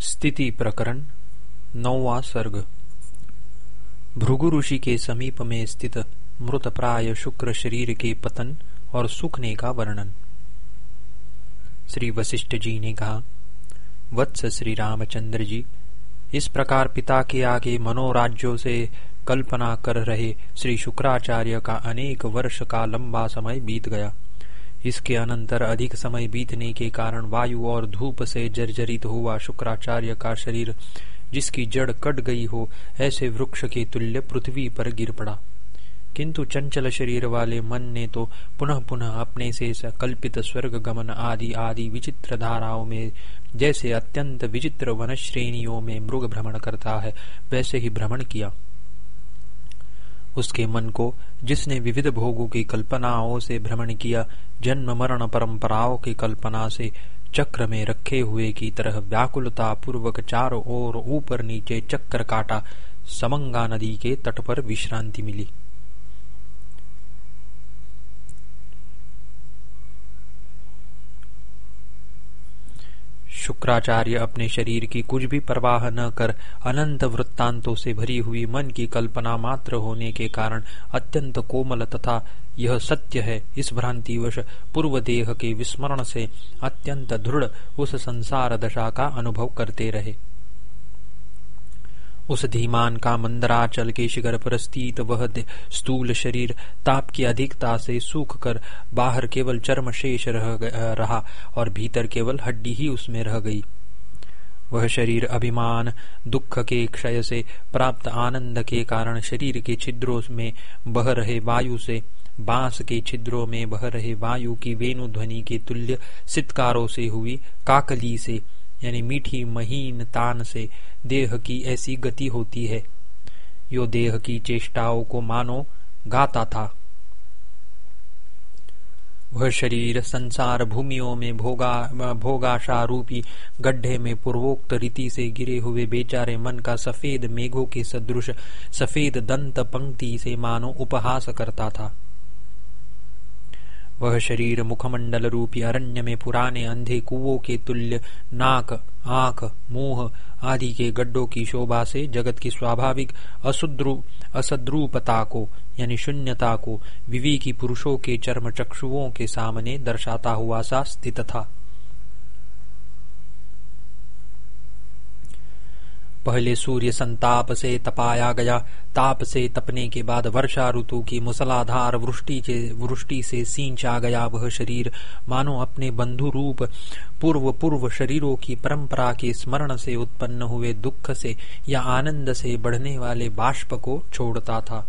स्थिति प्रकरण, नौवा सर्ग। भृगु ऋषि के समीप में स्थित मृत प्राय शुक्र शरीर के पतन और सुखने का वर्णन। श्री वशिष्ठ जी ने कहा, वत्स श्री रामचंद्र जी, इस प्रकार पिता के आगे मनोराज्यों से कल्पना कर रहे श्री शुक्राचार्य का अनेक वर्ष का लंबा समय बीत गया। इसके अनंतर अधिक समय बीतने के कारण वायु और धूप से जर्जरित हुआ शुक्राचार्य का शरीर, जिसकी जड़ कट गई हो, ऐसे वृक्ष के तुल्य पृथ्वी पर गिर पड़ा। किंतु चंचल शरीर वाले मन ने तो पुनः पुनः अपने से कल्पित स्वर्ग गमन आदि आदि विचित्र धाराओं में, जैसे अत्यंत विचित्र वन श्रेणियों में मृग भ्रमण करता है, वैसे ही भ्रमण किया। उसके मन को, जिसने विविध भोगों की कल्पनाओं से भ्रमण किया, जन्म मरण परंपराओं की कल्पना से चक्र में रखे हुए की तरह व्याकुलता पूर्वक चारों ओर ऊपर नीचे चक्कर काटा, समंगा नदी के तट पर विश्रांति मिली। शुक्राचार्य अपने शरीर की कुछ भी परवाह न कर अनंत वृत्तांतों से भरी हुई मन की कल्पना मात्र होने के कारण अत्यंत कोमल तथा यह सत्य है, इस भ्रांतिवश पूर्व देह के विस्मरण से अत्यंत दृढ़ उस संसार दशा का अनुभव करते रहे। उस धीमान का मंदराचल के शिखर पर स्थित वह स्थूल शरीर ताप की अधिकता से सूख कर बाहर केवल चर्म शेष रह रहा और भीतर केवल हड्डी ही उसमें रह गई। वह शरीर अभिमान, दुख के क्षय से, प्राप्त आनंद के कारण शरीर के छिद्रों में बह रहे वायु से, बाँस के छिद्रों में बह रहे वायु की वेणु ध्वनि के तुल्य सितकारों से हुई काकली से यानी मीठी, महीन तान से देह की ऐसी गति होती है। यो देह की चेष्टाओं को मानो, गाता था। वह शरीर संसार भूमियों में भोगा, भोगाशा रूपी गड्ढे में पूर्वोक्त रीति से गिरे हुए बेचारे मन का सफ़ेद मेघों के सदृश, सफ़ेद दंत पंक्ति से मानो उपहास करता था। वह शरीर मुखमंडल रूपी अरण्य में पुराने अंधे कुओं के तुल्य, नाक, आँख, मुँह आदि के गड्ढों की शोभा से जगत की स्वाभाविक असुद्रु, असद्रूपता को, यानी शून्यता को विवेकी पुरुषों के चर्म चक्षुओं के सामने दर्शाता हुआ सा स्थित था। पहले सूर्य संताप से तपाया गया। ताप से तपने के बाद वर्षा ऋतु की मुसलाधार वृष्टि से वृष्टि से सींचा गया वह शरीर। मानो अपने बंधु रूप पूर्व पूर्व शरीरों की परंपरा के स्मरण से उत्पन्न हुए दुख से या आनंद से बढ़ने वाले बाष्प को छोड़ता था।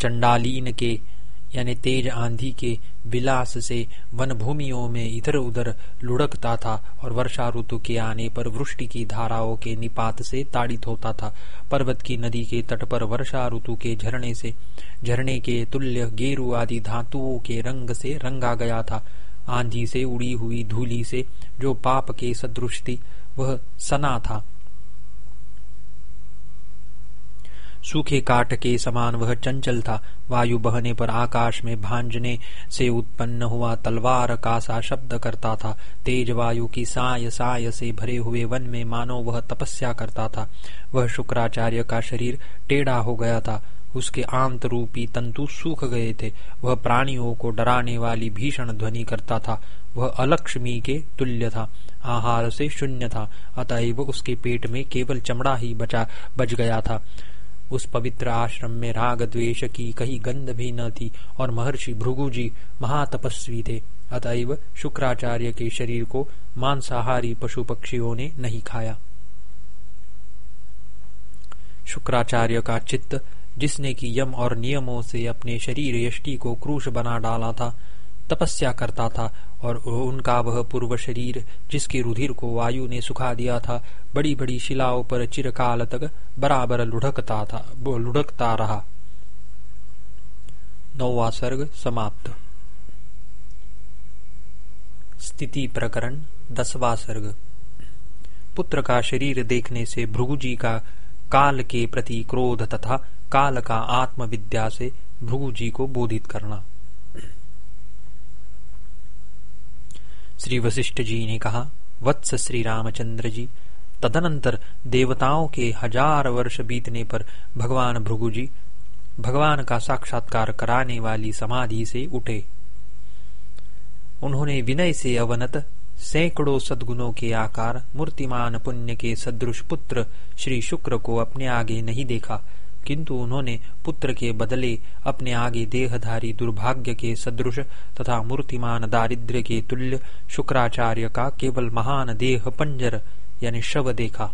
चंडालीन के यानी तेज आंधी के विलास से वन भूमियों में इधर उधर लुढ़कता था और वर्षा ऋतु के आने पर वृष्टि की धाराओं के निपात से ताड़ित होता था। पर्वत की नदी के तट पर वर्षा ऋतु के झरने से, झरने के तुल्य गेरु आदि धातुओं के रंग से रंगा गया था। आंधी से उड़ी हुई धूली से जो पाप के सदृश थी वह सना था। सूखे काट के समान वह चंचल था। वायु बहने पर आकाश में भांजने से उत्पन्न हुआ तलवार का सा शब्द करता था। तेज वायु की साय साय से भरे हुए वन में मानो वह तपस्या करता था। वह शुक्राचार्य का शरीर टेढ़ा हो गया था। उसके आंत रूपी तंतु सूख गए थे। वह प्राणियों को डराने वाली भीषण ध्वनि करता था। वह अलक्ष्मी के तुल्य था। आहार से शून्य था। अतएव उसके पेट में केवल चमड़ा ही बचा बच गया था। उस पवित्र आश्रम में राग द्वेष की कहीं गंध भी न थी, और महर्षि भृगु जी महातपस्वी थे। अतएव शुक्राचार्य के शरीर को मांसाहारी पशु पक्षियों ने नहीं खाया। शुक्राचार्य का चित्त, जिसने की यम और नियमों से अपने शरीर यष्टि को क्रूश बना डाला था, तपस्या करता था और उनका वह पूर्व शरीर, जिसके रुधिर को वायु ने सुखा दिया था बड़ी बड़ी शिलाओं पर चिरकाल तक बराबर लुढ़कता था लुढ़कता रहा। नौवा सर्ग समाप्त। स्थिति प्रकरण, दसवा सर्ग। पुत्र का शरीर देखने से भृगु जी का काल के प्रति क्रोध तथा काल का आत्मविद्या से भृगु जी को बोधित करना। श्री वशिष्ठ जी ने कहा, वत्स श्री रामचंद्र जी तदनंतर देवताओं के हज़ार वर्ष बीतने पर भगवान भृगु जी भगवान का साक्षात्कार कराने वाली समाधि से उठे। उन्होंने विनय से अवनत सैकड़ों सद्गुणों के आकार, मूर्तिमान पुण्य के सदृश पुत्र श्री शुक्र को अपने आगे नहीं देखा। किंतु उन्होंने पुत्र के बदले अपने आगे देहधारी दुर्भाग्य के सदृश तथा मूर्तिमान दारिद्र्य के तुल्य शुक्राचार्य का केवल महान देह पंजर, यानी शव देखा।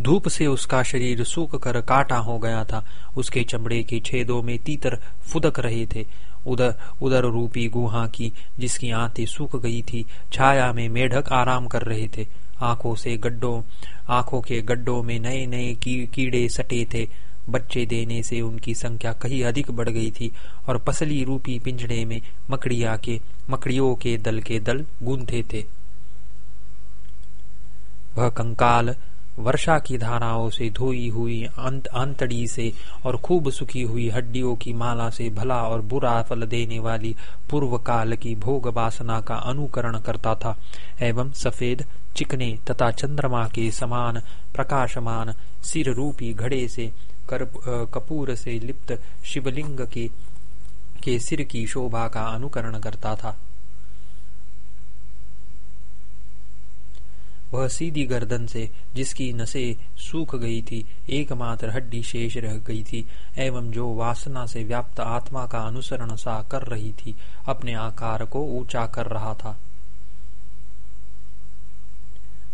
धूप से उसका शरीर सूख कर काटा हो गया था। उसके चमड़े के छेदों में तीतर फुदक रहे थे। उधर उधर रूपी गुहा की जिसकी आंतें सूख गई थी, छाया में मेढक आराम कर रहे थे। आँखों से गड्ढों आँखों के गड्ढों में नए नए की, कीड़े सटे थे। बच्चे देने से उनकी संख्या कहीं अधिक बढ़ गई थी और पसली रूपी पिंजड़े में मकड़िया के मकड़ियों के दल के दल गूंथे थे। वह कंकाल वर्षा की धाराओं से धोई हुई अंत अंतड़ी से और खूब सुखी हुई हड्डियों की माला से भला और बुरा फल देने वाली पूर्व काल की भोग वासना का अनुकरण करता था एवं सफ़ेद चिकने तथा चंद्रमा के समान प्रकाशमान सिर रूपी घड़े से कपूर से लिप्त शिवलिंग के के सिर की शोभा का अनुकरण करता था। वह सीधी गर्दन से जिसकी नसें सूख गई थी, एकमात्र हड्डी शेष रह गई थी, एवं जो वासना से व्याप्त आत्मा का अनुसरण सा कर रही थी, अपने आकार को ऊँचा कर रहा था।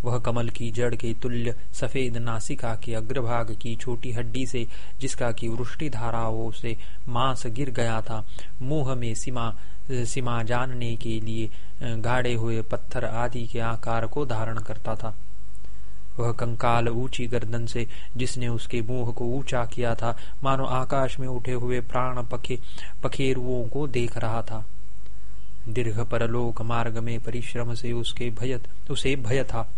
वह कमल की जड़ के तुल्य सफ़ेद नासिका के अग्रभाग की छोटी हड्डी से, जिसका की वृष्टि धाराओं से मांस गिर गया था, मुँह में सीमा सीमा जानने के लिए गाड़े हुए पत्थर आदि के आकार को धारण करता था। वह कंकाल ऊँची गर्दन से, जिसने उसके मुँह को ऊँचा किया था, मानो आकाश में उठे हुए प्राण पखे, पखेरुओं को देख रहा था। दीर्घ परलोक मार्ग में परिश्रम से उसके भय उसे भय था।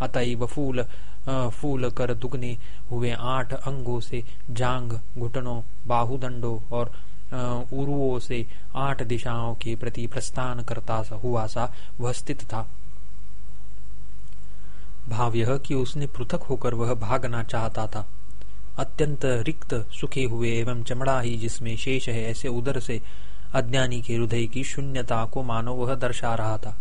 अतएव फूल फूल कर दुगने हुए आठ अंगों से जांग घुटनों, बाहुदंडों और उरुओं से आठ दिशाओं के प्रति प्रस्थान करता सा, हुआ सा, वह स्थित था। भाव यह कि उसने पृथक होकर वह भागना चाहता था। अत्यंत रिक्त, सुखे हुए एवं चमड़ा ही जिसमें शेष है, ऐसे उदर से अज्ञानी के हृदय की शून्यता को मानो वह दर्शा रहा था।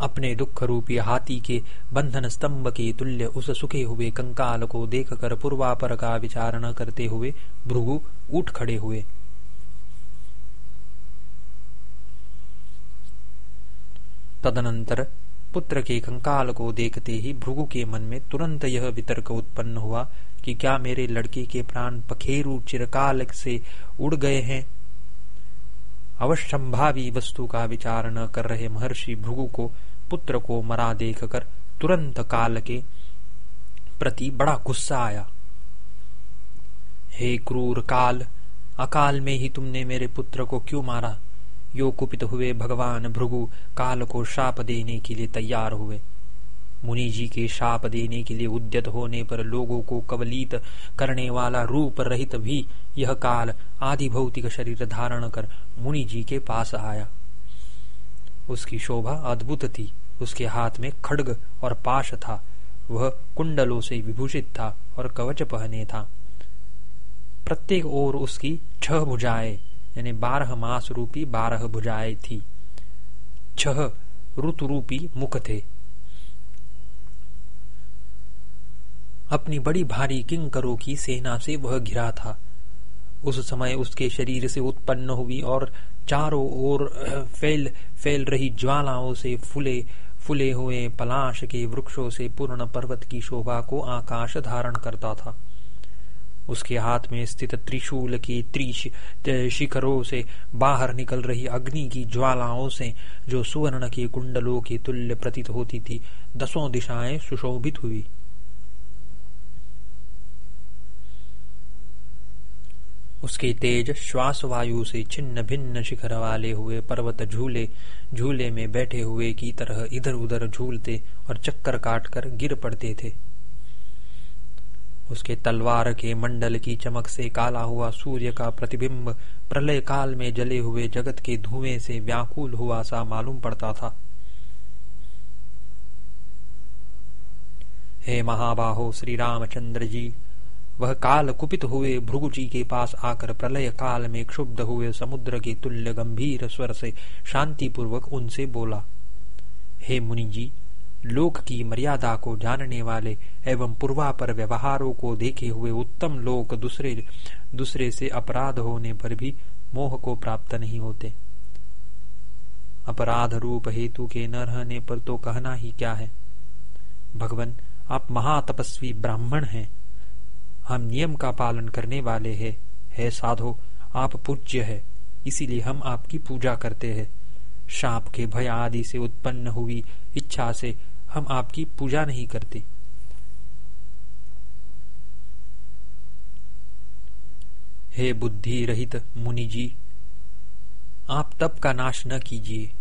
अपने दुख रूपी हाथी के बंधन स्तंभ के तुल्य उस सुखे हुए कंकाल को देखकर पूर्वापर का विचार न करते हुए भृगु उठ खड़े हुए। तदनंतर पुत्र के कंकाल को देखते ही भृगु के मन में तुरंत यह वितर्क उत्पन्न हुआ कि क्या मेरे लड़के के प्राण पखेरु चिरकाल से उड़ गए हैं? अवश्यंभावी वस्तु का विचार न कर रहे महर्षि भृगु को, पुत्र को मरा देखकर तुरंत काल के प्रति बड़ा गुस्सा आया। हे क्रूर काल, अकाल में ही तुमने मेरे पुत्र को क्यों मारा? यो कुपित हुए भगवान भृगु काल को शाप देने के लिए तैयार हुए। मुनि जी के शाप देने के लिए उद्यत होने पर लोगों को कवलित करने वाला रूप रहित भी यह काल आदि भौतिक शरीर धारण कर मुनि जी के पास आया। उसकी शोभा अद्भुत थी। उसके हाथ में खड्ग और पाश था। वह कुंडलों से विभूषित था और कवच पहने था। प्रत्येक ओर उसकी छह भुजाएँ, यानी बारह मास रूपी बारह भुजाएँ थी। छह ऋतु रूपी मुख थे। अपनी बड़ी भारी किंकरों की सेना से वह घिरा था। उस समय उसके शरीर से उत्पन्न हुई और चारों ओर फैल फैल रही ज्वालाओं से फूले फूले हुए पलाश के वृक्षों से पूर्ण पर्वत की शोभा को आकाश धारण करता था। उसके हाथ में स्थित त्रिशूल की त्रिश शिखरों से बाहर निकल रही अग्नि की ज्वालाओं से जो सुवर्ण के कुंडलों के तुल्य प्रतीत होती थी, दसों दिशाएँ सुशोभित हुई। उसके तेज श्वास वायु से छिन्न भिन्न शिखर वाले हुए पर्वत झूले झूले में बैठे हुए की तरह इधर उधर झूलते और चक्कर काटकर गिर पड़ते थे। उसके तलवार के मंडल की चमक से काला हुआ सूर्य का प्रतिबिंब प्रलय काल में जले हुए जगत के धुएँ से व्याकुल हुआ सा मालूम पड़ता था। हे महाबाहो श्री रामचंद्र जी वह काल कुपित हुए भृगु जी के पास आकर प्रलय काल में क्षुब्ध हुए समुद्र के तुल्य गंभीर स्वर से शांतिपूर्वक उनसे बोला, हे मुनि जी लोक की मर्यादा को जानने वाले एवं पूर्वापर व्यवहारों को देखे हुए उत्तम लोक दूसरे दूसरे से अपराध होने पर भी मोह को प्राप्त नहीं होते। अपराध रूप हेतु के न रहने पर तो कहना ही क्या है? भगवान, आप महातपस्वी ब्राह्मण हैं। हम नियम का पालन करने वाले हैं। है साधो, आप पूज्य है। इसीलिए हम आपकी पूजा करते हैं। शाप के भय आदि से उत्पन्न हुई इच्छा से हम आपकी पूजा नहीं करते। हे बुद्धि रहित मुनि जी, आप तप का नाश न कीजिए।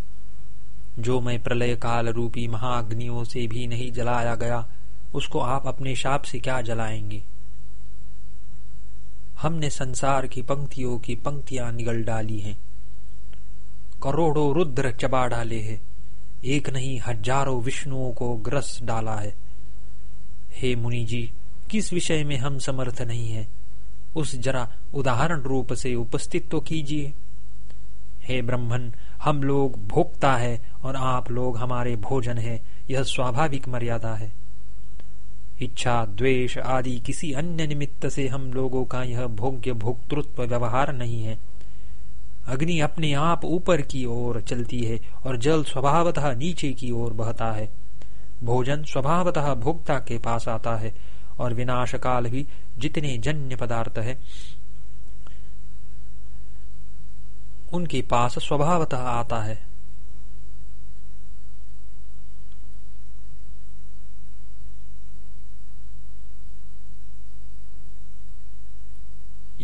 जो मैं प्रलय काल रूपी महाअग्नियों से भी नहीं जलाया गया, उसको आप अपने शाप से क्या जलाएँगे? हमने संसार की पंक्तियों की पंक्तियाँ निगल डाली हैं। करोड़ों रुद्र चबा डाले हैं। एक नहीं, हज़ारों विष्णुओं को ग्रस डाला है। हे मुनि जी किस विषय में हम समर्थ नहीं है? उस जरा उदाहरण रूप से उपस्थित तो कीजिए। हे ब्रह्मन, हम लोग भोक्ता है और आप लोग हमारे भोजन है। यह स्वाभाविक मर्यादा है। इच्छा, द्वेष आदि किसी अन्य निमित्त से हम लोगों का यह भोग्य भोक्तृत्व व्यवहार नहीं है। अग्नि अपने आप ऊपर की ओर चलती है और जल स्वभावतः नीचे की ओर बहता है। भोजन स्वभावतः भोक्ता के पास आता है और विनाश काल भी जितने जन्य पदार्थ है, उनके पास स्वभावतः आता है।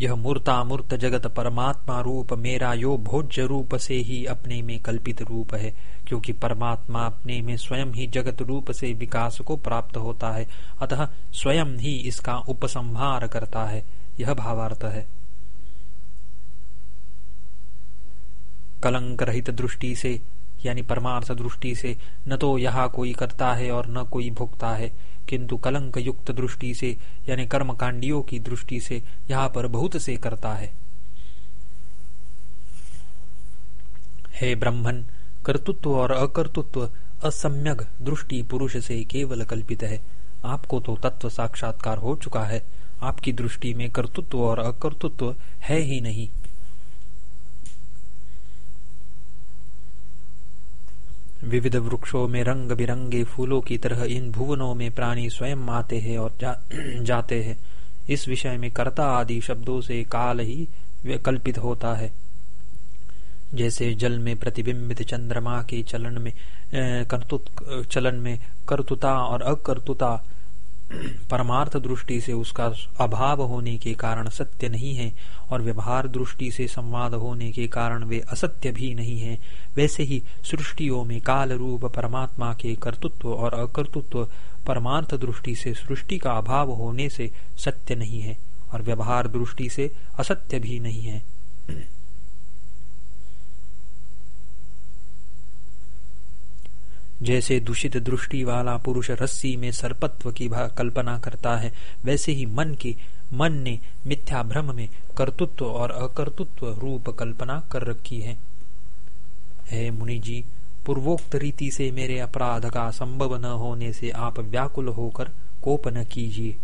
यह मूर्तामूर्त जगत परमात्मा रूप मेरा यो भोज्य रूप से ही अपने में कल्पित रूप है, क्योंकि परमात्मा अपने में स्वयं ही जगत रूप से विकास को प्राप्त होता है, अतः स्वयं ही इसका उपसंहार करता है, यह भावार्थ है। कलंक रहित दृष्टि से, यानी परमार्थ दृष्टि से, न तो यहाँ कोई करता है और न कोई भुगता है। किंतु कलंक युक्त दृष्टि से, यानी कर्म कांडियों की दृष्टि से, यहाँ पर बहुत से करता है। हे ब्रह्मन, कर्तृत्व और अकर्तृत्व असम्यक दृष्टि पुरुष से केवल कल्पित है। आपको तो तत्व साक्षात्कार हो चुका है। आपकी दृष्टि में कर्तृत्व और अकर्तृत्व है ही नहीं। विविध वृक्षों में रंग बिरंगे फूलों की तरह इन भुवनों में प्राणी स्वयं आते हैं और जा, जाते हैं। इस विषय में कर्ता आदि शब्दों से काल ही कल्पित होता है। जैसे जल में प्रतिबिंबित चंद्रमा के चलन में कर्तुत चलन में कर्तुता और अकर्तुता परमार्थ दृष्टि से उसका अभाव होने के कारण सत्य नहीं है और व्यवहार दृष्टि से संवाद होने के कारण वे असत्य भी नहीं है। वैसे ही सृष्टियों में काल रूप परमात्मा के कर्तृत्व और अकर्तृत्व परमार्थ दृष्टि से सृष्टि का अभाव होने से सत्य नहीं है और व्यवहार दृष्टि से असत्य भी नहीं है। जैसे दूषित दृष्टि वाला पुरुष रस्सी में सर्पत्व की कल्पना करता है, वैसे ही मन के मन ने मिथ्या भ्रम में कर्तृत्व और अकर्तृत्व रूप कल्पना कर रखी है। हे मुनि जी पूर्वोक्त रीति से मेरे अपराध का संभव न होने से आप व्याकुल होकर कोप न कीजिए।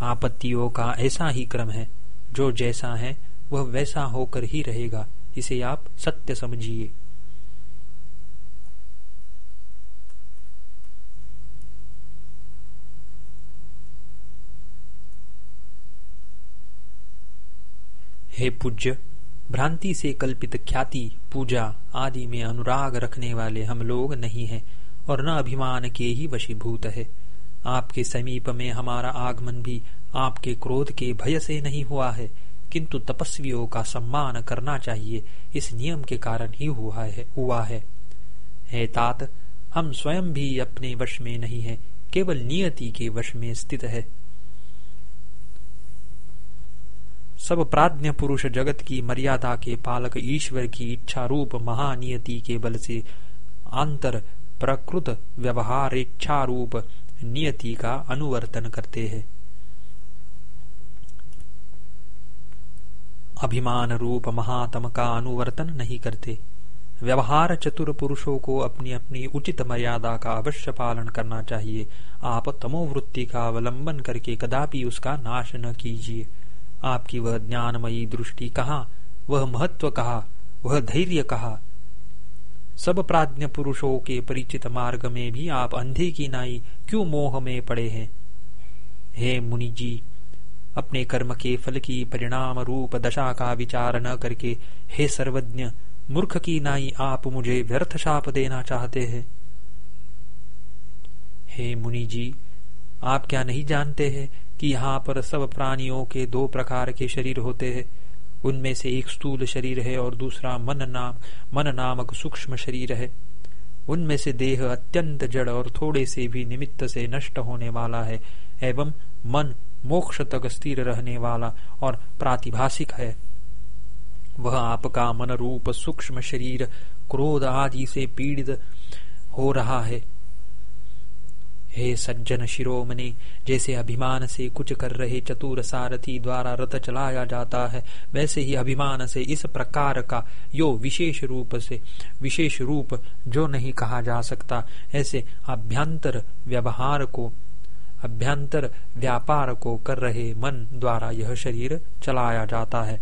आपत्तियों का ऐसा ही क्रम है, जो जैसा है, वह वैसा होकर ही रहेगा। इसे आप सत्य समझिए। हे पूज्य, भ्रांति से कल्पित ख्याति, पूजा आदि में अनुराग रखने वाले हम लोग नहीं हैं और न अभिमान के ही वशीभूत है। आपके समीप में हमारा आगमन भी आपके क्रोध के भय से नहीं हुआ है, किंतु तपस्वियों का सम्मान करना चाहिए, इस नियम के कारण ही हुआ है हुआ है। हे तात, हम स्वयं भी अपने वश में नहीं है, केवल नियति के वश में स्थित है। सब प्राज्ञ पुरुष जगत की मर्यादा के पालक ईश्वर की इच्छा रूप महानियति के बल से आंतर प्रकृत व्यवहार इच्छा रूप नियति का अनुवर्तन करते हैं। अभिमान रूप महातम का अनुवर्तन नहीं करते। व्यवहार चतुर पुरुषों को अपनी अपनी उचित मर्यादा का अवश्य पालन करना चाहिए। आप तमोवृत्ति का अवलंबन करके कदापि उसका नाश न कीजिए। आपकी वह ज्ञानमयी दृष्टि कहा, वह महत्व कहा, वह धैर्य कहा। सब प्राज्ञ पुरुषों के परिचित मार्ग में भी आप अंधे की नाई क्यों मोह में पड़े हैं? हे मुनि जी अपने कर्म के फल की परिणाम रूप दशा का विचार न करके, हे सर्वज्ञ, मूर्ख की नाई आप मुझे व्यर्थ शाप देना चाहते हैं? हे मुनि जी आप क्या नहीं जानते हैं कि यहाँ पर सब प्राणियों के दो प्रकार के शरीर होते हैं। उनमें से एक स्थूल शरीर है और दूसरा मन नाम, मन नामक सूक्ष्म शरीर है। उनमें से देह अत्यंत जड़ और थोड़े से भी निमित्त से नष्ट होने वाला है, एवं मन मोक्ष तक स्थिर रहने वाला और प्रातिभाषिक है। वह आपका मन रूप सूक्ष्म शरीर, क्रोध आदि से पीड़ित हो रहा है। हे सज्जन शिरोमणि, जैसे अभिमान से कुछ कर रहे चतुर सारथी द्वारा रथ चलाया जाता है, वैसे ही अभिमान से इस प्रकार का यो विशेष रूप से, विशेष रूप जो नहीं कहा जा सकता। ऐसे अभ्यंतर व्यवहार को, अभ्यंतर व्यापार को कर रहे मन द्वारा यह शरीर चलाया जाता है।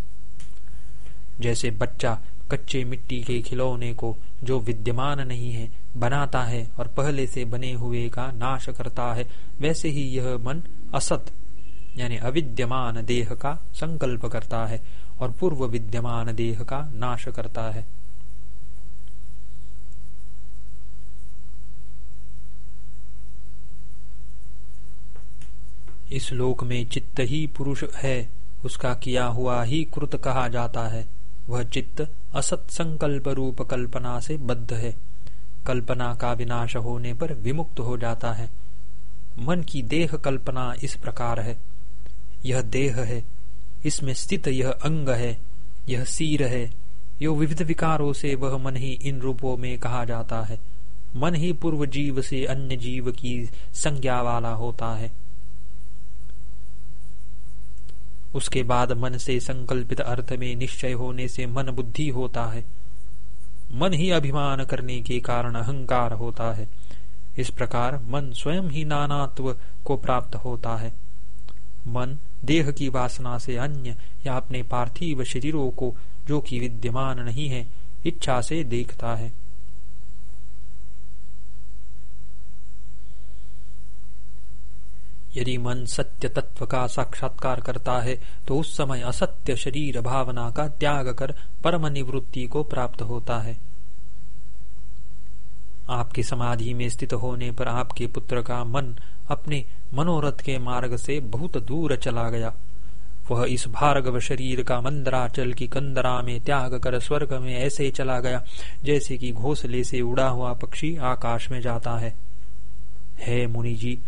जैसे बच्चा कच्चे मिट्टी के खिलौने को, जो विद्यमान नहीं है बनाता है और पहले से बने हुए का नाश करता है, वैसे ही यह मन असत, यानी अविद्यमान देह का संकल्प करता है और पूर्व विद्यमान देह का नाश करता है। इस लोक में चित्त ही पुरुष है, उसका किया हुआ ही कृत कहा जाता है। वह चित्त असत संकल्प रूप कल्पना से बद्ध है। कल्पना का विनाश होने पर विमुक्त हो जाता है। मन की देह कल्पना इस प्रकार है। यह देह है। इसमें स्थित यह अंग है। यह सीर है। यो विविध विकारों से वह मन ही इन रूपों में कहा जाता है। मन ही पूर्व जीव से अन्य जीव की संज्ञा वाला होता है। उसके बाद मन से संकल्पित अर्थ में निश्चय होने से मन बुद्धि होता है। मन ही अभिमान करने के कारण अहंकार होता है। इस प्रकार मन स्वयं ही नानात्व को प्राप्त होता है। मन देह की वासना से अन्य या अपने पार्थिव शरीरों को, जो कि विद्यमान नहीं है, इच्छा से देखता है। यदि मन सत्य तत्व का साक्षात्कार करता है तो उस समय असत्य शरीर भावना का त्याग कर परम निवृत्ति को प्राप्त होता है। आपकी समाधि में स्थित होने पर आपके पुत्र का मन अपने मनोरथ के मार्ग से बहुत दूर चला गया। वह इस भार्गव शरीर का मंदराचल की कंदरा में त्याग कर स्वर्ग में ऐसे चला गया, जैसे कि घोसले से उड़ा हुआ पक्षी आकाश में जाता है। हे मुनि जी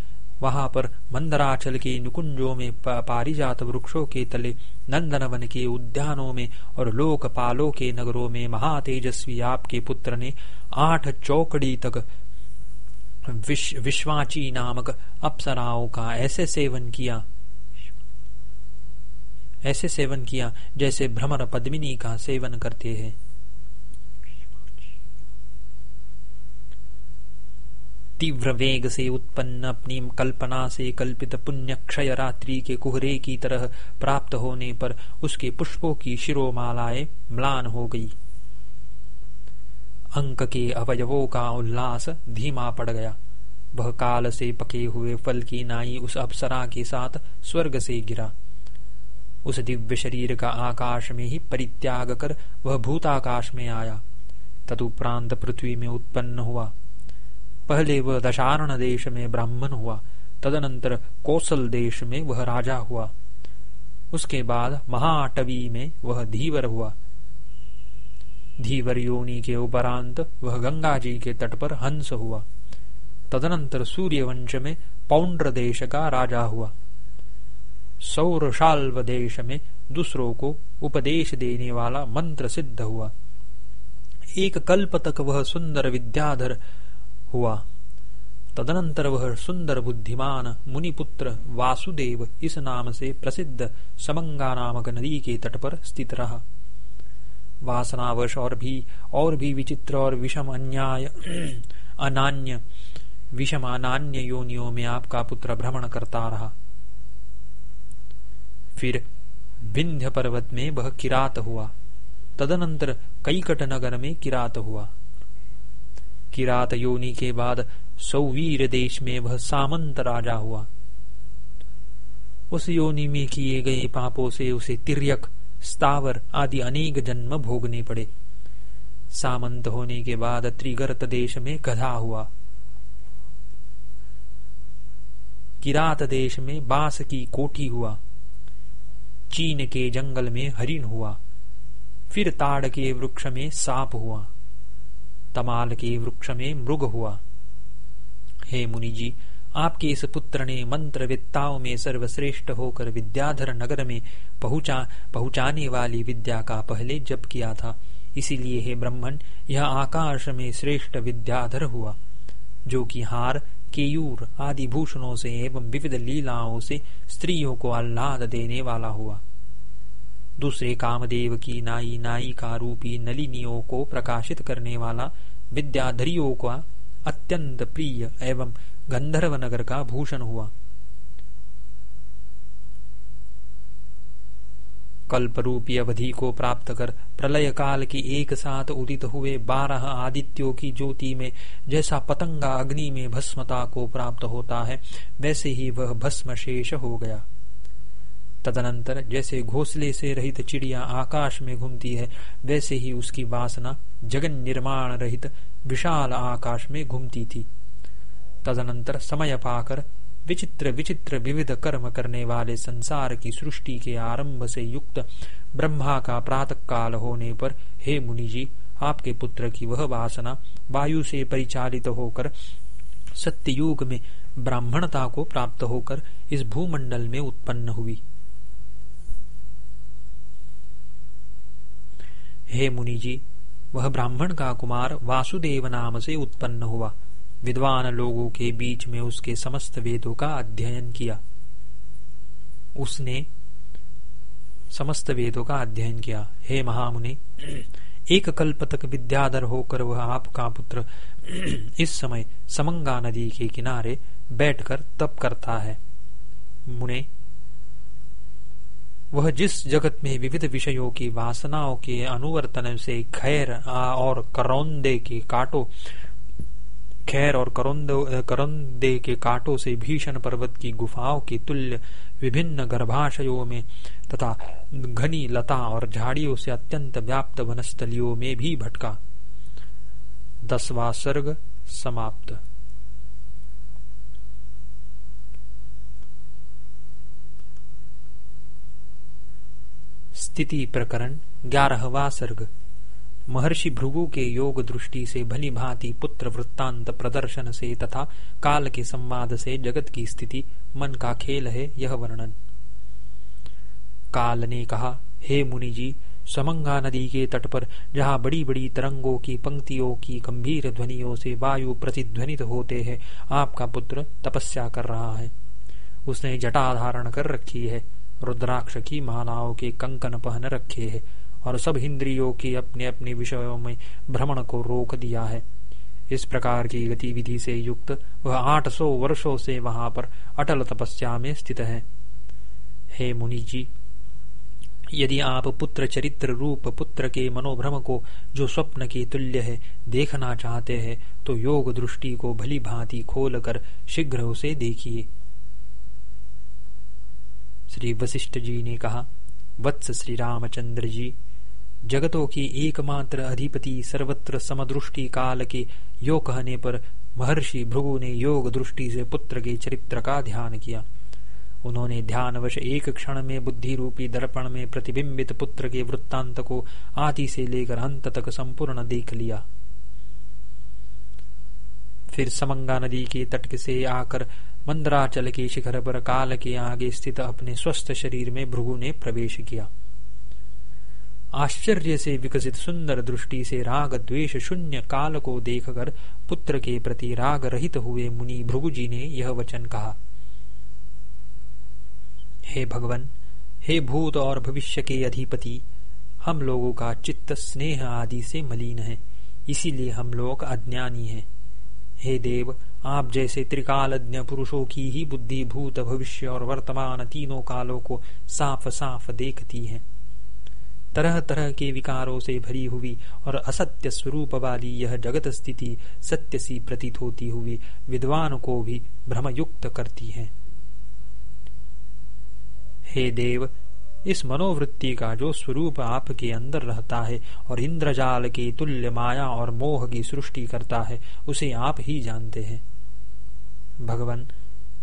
वहाँ पर मंदराचल के निकुंजों में पारिजात वृक्षों के तले नंदनवन के उद्यानों में और लोकपालों के नगरों में महातेजस्वी आपके पुत्र ने आठ चौकड़ी तक विश, विश्वाची नामक अप्सराओं का ऐसे सेवन किया। ऐसे सेवन किया जैसे भ्रमर पद्मिनी का सेवन करते हैं। तीव्र वेग से उत्पन्न अपनी कल्पना से कल्पित पुण्य क्षय रात्रि के कुहरे की तरह प्राप्त होने पर उसके पुष्पों की शिरोमालाएँ म्लान हो गई। अंक के अवयवों का उल्लास धीमा पड़ गया। वह काल से पके हुए फल की नाई उस अप्सरा के साथ स्वर्ग से गिरा। उस दिव्य शरीर का आकाश में ही परित्याग कर वह भूताकाश में आया। तदुपरांत पृथ्वी में उत्पन्न हुआ। पहले वह दशारण देश में ब्राह्मण हुआ, तदनंतर कौशल देश में वह राजा हुआ। उसके बाद महाटवी में वह धीवर हुआ। धीवर योनि के उपरांत वह गंगा जी के तट पर हंस हुआ। तदनंतर सूर्यवंश में पौंड्र देश का राजा हुआ। सौरशाल्व देश में दूसरों को उपदेश देने वाला मंत्र सिद्ध हुआ। एक कल्प तक वह सुंदर विद्याधर हुआ। तदनंतर वह सुंदर बुद्धिमान मुनिपुत्र वासुदेव इस नाम से प्रसिद्ध समंगा नामक नदी के तट पर स्थित रहा। वासनावश और भी और भी विचित्र और विषम अन्याय, अनान्य, विषम अनान्य योनियों में आपका पुत्र भ्रमण करता रहा। फिर विंध्य पर्वत में वह किरात हुआ। तदनंतर कईकट नगर में किरात हुआ। किरात योनि के बाद सौवीर देश में वह सामंत राजा हुआ। उस योनि में किए गए पापों से उसे तिरक, स्थावर आदि अनेक जन्म भोगने पड़े। सामंत होने के बाद त्रिगर्त देश में गधा हुआ। किरात देश में बाँस की कोठी हुआ। चीन के जंगल में हरिण हुआ। फिर ताड़ के वृक्ष में सांप हुआ। तमाल के वृक्ष में मृग हुआ। हे मुनि जी आपके इस पुत्र ने मंत्र वित्ताओं में सर्वश्रेष्ठ होकर विद्याधर नगर में पहुँचा, पहुँचाने वाली विद्या का पहले जप किया था। इसीलिए हे ब्रह्मण, यह आकाश में श्रेष्ठ विद्याधर हुआ, जो कि हार, केयूर आदि भूषणों से एवं विविध लीलाओं से स्त्रियों को आह्लाद देने वाला हुआ। दूसरे कामदेव की नाई नाई का रूपी नलिनियों को प्रकाशित करने वाला विद्याधरियों का अत्यंत प्रिय एवं गंधर्व नगर का भूषण हुआ। कल्प रूपी अवधि को प्राप्त कर प्रलय काल की एक साथ उदित हुए बारह आदित्यों की ज्योति में जैसा पतंगा अग्नि में भस्मता को प्राप्त होता है, वैसे ही वह भस्म शेष हो गया। तदनंतर जैसे घोसले से रहित चिड़िया आकाश में घूमती है, वैसे ही उसकी वासना जगन निर्माण रहित विशाल आकाश में घूमती थी। तदनंतर समय पाकर विचित्र विचित्र विविध कर्म करने वाले संसार की सृष्टि के आरंभ से युक्त ब्रह्मा का प्रातः काल होने पर, हे मुनि जी आपके पुत्र की वह वासना वायु से परिचालित होकर, सत्ययुग में ब्राह्मणता को प्राप्त होकर इस भूमंडल में उत्पन्न हुई। हे मुनि जी वह ब्राह्मण का कुमार वासुदेव नाम से उत्पन्न हुआ। विद्वान लोगों के बीच में उसके समस्त वेदों का अध्ययन किया। उसने समस्त वेदों का अध्ययन किया। हे महामुनि, एक कल्प तक विद्याधर होकर वह आपका पुत्र इस समय समंगा नदी के किनारे बैठकर तप करता है। मुने वह जिस जगत में विविध विषयों की वासनाओं के अनुवर्तन से खैर और करौंदे के काटो, खैर और करंदे के कांटों से भीषण पर्वत की गुफाओं के तुल्य विभिन्न गर्भाशयों में तथा घनी लता और झाड़ियों से अत्यंत व्याप्त वनस्थलियों में भी भटका। दसवा सर्ग समाप्त। स्थिति प्रकरण ग्यारहवा सर्ग। महर्षि भृगु के योग दृष्टि से भली भांति पुत्र वृत्तांत प्रदर्शन से तथा काल के संवाद से जगत की स्थिति, मन का खेल है यह वर्णन। काल ने कहा, हे मुनि जी समंगा नदी के तट पर जहाँ बड़ी बड़ी तरंगों की पंक्तियों की गंभीर ध्वनियों से वायु प्रतिध्वनित होते हैं, आपका पुत्र तपस्या कर रहा है। उसने जटा धारण कर रखी है। रुद्राक्ष की मालाओं के कंकन पहन रखे है और सब इंद्रियों के अपने अपने विषयों में भ्रमण को रोक दिया है। इस प्रकार की गतिविधि से युक्त वह आठ सौ वर्षो से वहाँ पर अटल तपस्या में स्थित है। हे मुनि जी, यदि आप पुत्र चरित्र रूप पुत्र के मनोभ्रम को, जो स्वप्न के तुल्य है, देखना चाहते हैं तो योग दृष्टि को भली भांति खोल कर शीघ्र उसे देखिए। श्री वशिष्ठ जी ने कहा, वत्स श्री रामचंद्र जी, जगतों की एकमात्र अधिपति सर्वत्र समदृष्टि काल के यो कहने पर महर्षि भृगु ने योग दृष्टि से पुत्र के चरित्र का ध्यान किया। उन्होंने ध्यानवश एक क्षण में बुद्धि रूपी दर्पण में प्रतिबिंबित पुत्र के वृत्तांत को आदि से लेकर अंत तक संपूर्ण देख लिया। फिर समंगा नदी के तट से आकर मंदराचल के शिखर पर काल के आगे स्थित अपने स्वस्थ शरीर में भृगु ने प्रवेश किया। आश्चर्य से विकसित सुंदर दृष्टि से राग द्वेष शून्य काल को देखकर पुत्र के प्रति राग रहित हुए मुनि भृगु जी ने यह वचन कहा, हे भगवान, हे भूत और भविष्य के अधिपति, हम लोगों का चित्त स्नेह आदि से मलिन है, इसीलिए हम लोग अज्ञानी हैं। हे देव आप जैसे त्रिकालज्ञ पुरुषों की ही बुद्धि भूत भविष्य और वर्तमान तीनों कालों को साफ़ साफ़ देखती है। तरह तरह के विकारों से भरी हुई और असत्य स्वरूप वाली यह जगत स्थिति सत्य सी प्रतीत होती हुई विद्वान को भी भ्रमयुक्त करती है। हे देव इस मनोवृत्ति का जो स्वरूप आपके अंदर रहता है और इंद्रजाल के तुल्य माया और मोह की सृष्टि करता है, उसे आप ही जानते हैं। भगवान,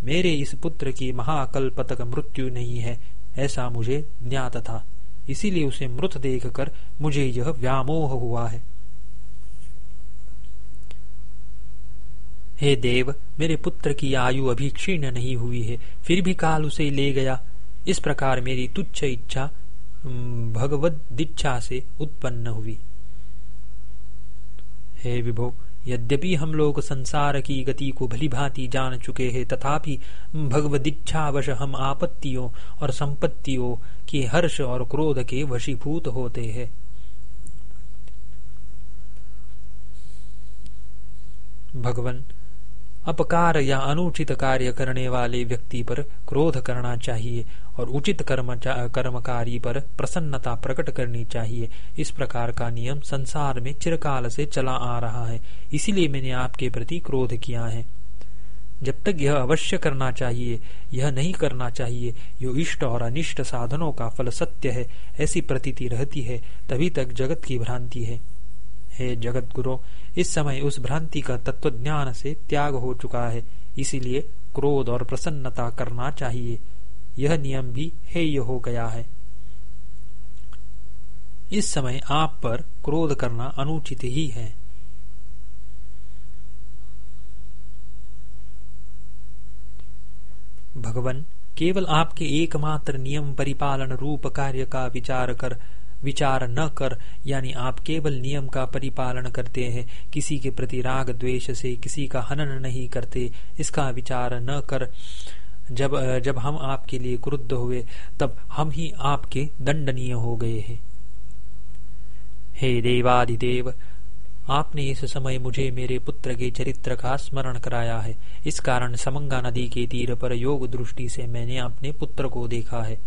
मेरे इस पुत्र की महाकल्प तक मृत्यु नहीं है, ऐसा मुझे ज्ञात था। इसीलिए उसे मृत देखकर मुझे यह व्यामोह हुआ है। हे देव, मेरे पुत्र की आयु अभी क्षीण नहीं हुई है, फिर भी काल उसे ले गया। इस प्रकार मेरी तुच्छ इच्छा भगवत दीक्षा से उत्पन्न हुई। हे विभो, यद्यपि हम लोग संसार की गति को भली भांति जान चुके हैं, तथापि भगवदीक्षावश हम आपत्तियों और संपत्तियों के हर्ष और क्रोध के वशीभूत होते हैं। भगवान अपकार या अनुचित कार्य करने वाले व्यक्ति पर क्रोध करना चाहिए और उचित कर्म कर्मकारी पर प्रसन्नता प्रकट करनी चाहिए। इस प्रकार का नियम संसार में चिरकाल से चला आ रहा है। इसीलिए मैंने आपके प्रति क्रोध किया है। जब तक यह अवश्य करना चाहिए, यह नहीं करना चाहिए। यो इष्ट और अनिष्ट साधनों का फल सत्य है, ऐसी प्रतीति रहती है, तभी तक जगत की भ्रांति है। हे जगत गुरु इस समय उस भ्रांति का तत्व ज्ञान से त्याग हो चुका है। इसीलिए क्रोध और प्रसन्नता करना चाहिए। यह नियम भी हेय हो गया है। इस समय आप पर क्रोध करना अनुचित ही है। भगवान, केवल आपके एकमात्र नियम परिपालन रूप कार्य का विचार कर विचार न कर, यानी आप केवल नियम का परिपालन करते हैं, किसी के प्रति राग द्वेष से किसी का हनन नहीं करते, इसका विचार न कर। जब जब हम आपके लिए क्रुद्ध हुए, तब हम ही आपके दंडनीय हो गए हैं। हे देवादिदेव, आपने इस समय मुझे मेरे पुत्र के चरित्र का स्मरण कराया है। इस कारण समंगा नदी के तीर पर योग दृष्टि से मैंने अपने पुत्र को देखा है।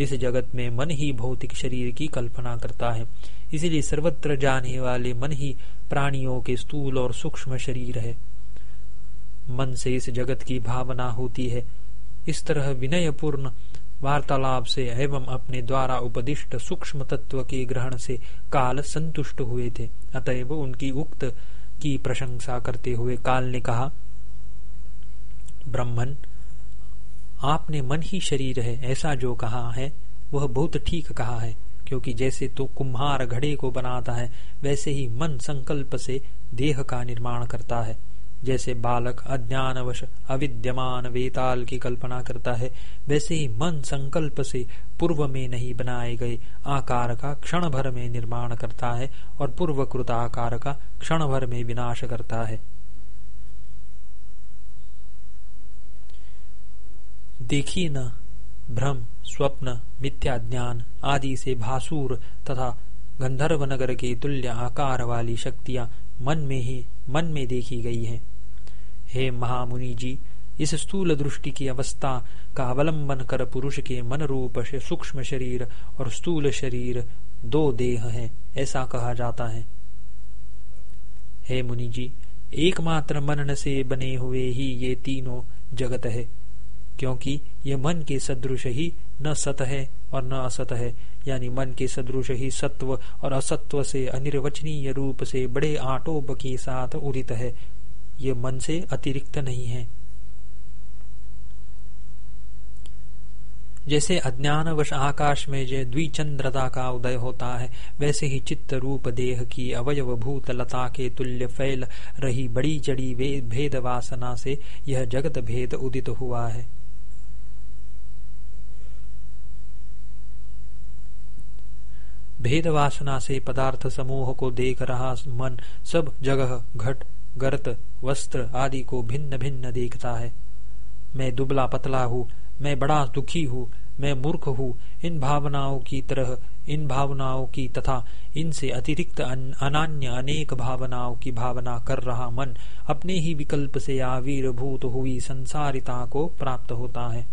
इस जगत में मन ही भौतिक शरीर की कल्पना करता है। इसलिए सर्वत्र जाने वाले मन ही प्राणियों के स्थूल और सूक्ष्म शरीर है। मन से इस जगत की भावना होती है। इस तरह विनयपूर्ण वार्तालाप से एवं अपने द्वारा उपदिष्ट सूक्ष्म तत्व के ग्रहण से काल संतुष्ट हुए थे। अतएव उनकी उक्त की प्रशंसा करते हुए काल ने कहा ब्रह्मन आपने मन ही शरीर है, ऐसा जो कहा है, वह बहुत ठीक कहा है, क्योंकि जैसे तो कुम्हार घड़े को बनाता है, वैसे ही मन संकल्प से देह का निर्माण करता है। जैसे बालक अज्ञानवश अविद्यमान वेताल की कल्पना करता है, वैसे ही मन संकल्प से पूर्व में नहीं बनाए गए आकार का क्षण भर में निर्माण करता है और पूर्वकृत आकार का क्षण भर में विनाश करता है। देखिए न भ्रम, स्वप्न, मिथ्या ज्ञान आदि से भासूर तथा गंधर्व नगर के तुल्य आकार वाली शक्तियाँ मन में ही मन में देखी गई हैं। हे महामुनि जी इस स्थूल दृष्टि की अवस्था का अवलंबन कर पुरुष के मन रूप से सूक्ष्म शरीर और स्थूल शरीर दो देह हैं, ऐसा कहा जाता है। हे मुनि जी एकमात्र मनन से बने हुए ही ये तीनों जगत है। क्योंकि ये मन के सदृश ही न सत है और न असत है। यानी मन के सदृश ही सत्व और असत्व से अनिर्वचनीय रूप से बड़े आटोप के साथ उदित है। ये मन से अतिरिक्त नहीं है। जैसे अज्ञानवश आकाश में जो द्विचंद्रता का उदय होता है, वैसे ही चित्त रूप देह की अवयव भूत लता के तुल्य फैल रही बड़ी जड़ी भेद वासना से यह जगत भेद उदित हुआ है। भेद वासना से पदार्थ समूह को देख रहा मन सब जगह घट, गर्त, वस्त्र आदि को भिन्न भिन्न देखता है। मैं दुबला पतला हूँ, मैं बड़ा दुखी हूँ, मैं मूर्ख हूँ। इन भावनाओं की तरह, इन भावनाओं की तथा इनसे अतिरिक्त अनान्य अनेक भावनाओं की भावना कर रहा मन अपने ही विकल्प से आविर्भूत हुई संसारिता को प्राप्त होता है।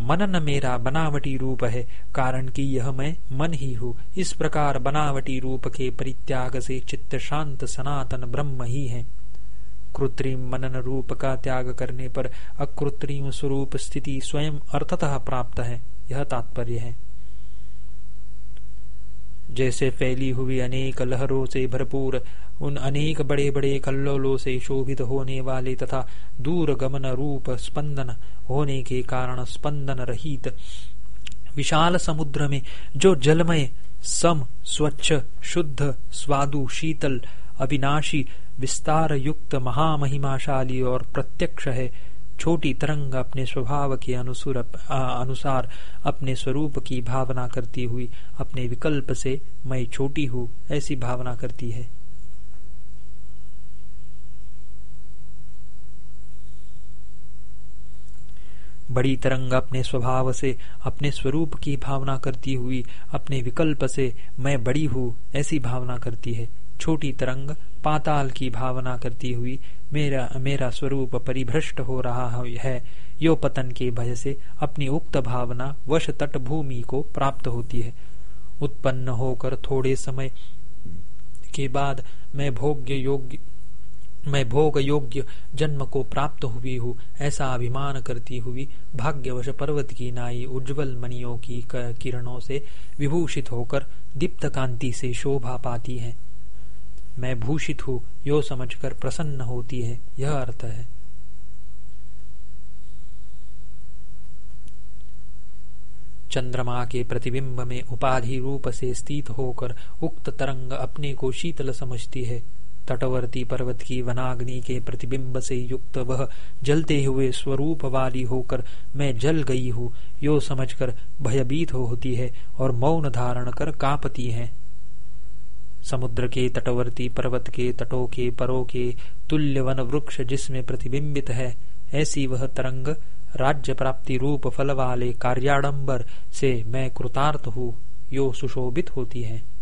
मनन मेरा बनावटी रूप है, कारण कि यह मैं मन ही हूँ। इस प्रकार बनावटी रूप के परित्याग से चित्त शांत सनातन ब्रह्म ही है। कृत्रिम मनन रूप का त्याग करने पर अकृत्रिम स्वरूप स्थिति स्वयं अर्थतः प्राप्त है, यह तात्पर्य है। जैसे फैली हुई अनेक लहरों से भरपूर उन अनेक बड़े बड़े कल्लोलों से शोभित होने वाले तथा दूर गमन रूप स्पंदन होने के कारण स्पंदन रहित विशाल समुद्र में जो जलमय, सम, स्वच्छ, शुद्ध, स्वादु, शीतल, अविनाशी विस्तार युक्त महामहिमाशाली और प्रत्यक्ष है, छोटी तरंग अपने स्वभाव के अनुसार अपने स्वरूप की भावना करती हुई अपने विकल्प से मैं छोटी हूँ, ऐसी भावना करती है। बड़ी तरंग अपने स्वभाव से, अपने स्वरूप की भावना करती हुई, अपने विकल्प से मैं बड़ी हूँ, ऐसी भावना करती है। छोटी तरंग पाताल की भावना करती हुई मेरा मेरा स्वरूप परिभ्रष्ट हो रहा है यो पतन के भय से अपनी उक्त भावना वश तट भूमि को प्राप्त होती है। उत्पन्न होकर थोड़े समय के बाद मैं भोग्य योग्य मैं भोग योग्य जन्म को प्राप्त हुई हूँ, ऐसा अभिमान करती हुई भाग्यवश पर्वत की नाई उज्जवल मणियों की, किरणों से विभूषित होकर दीप्त कांति से शोभा पाती है। मैं भूषित हूँ, यो समझकर प्रसन्न होती है, यह अर्थ है। चंद्रमा के प्रतिबिंब में उपाधि रूप से स्थित होकर उक्त तरंग अपने को शीतल समझती है। तटवर्ती पर्वत की वनाग्नि के प्रतिबिंब से युक्त वह जलते हुए स्वरूप वाली होकर मैं जल गई हूँ। यो समझकर भयभीत हो होती है और मौन धारण कर कांपती है। समुद्र के तटवर्ती पर्वत के तटों के परों के तुल्य वन वृक्ष जिसमें प्रतिबिंबित है, ऐसी वह तरंग राज्य प्राप्ति रूप फल वाले कार्याडंबर से मैं कृतार्थ हूँ। यो सुशोभित होती है।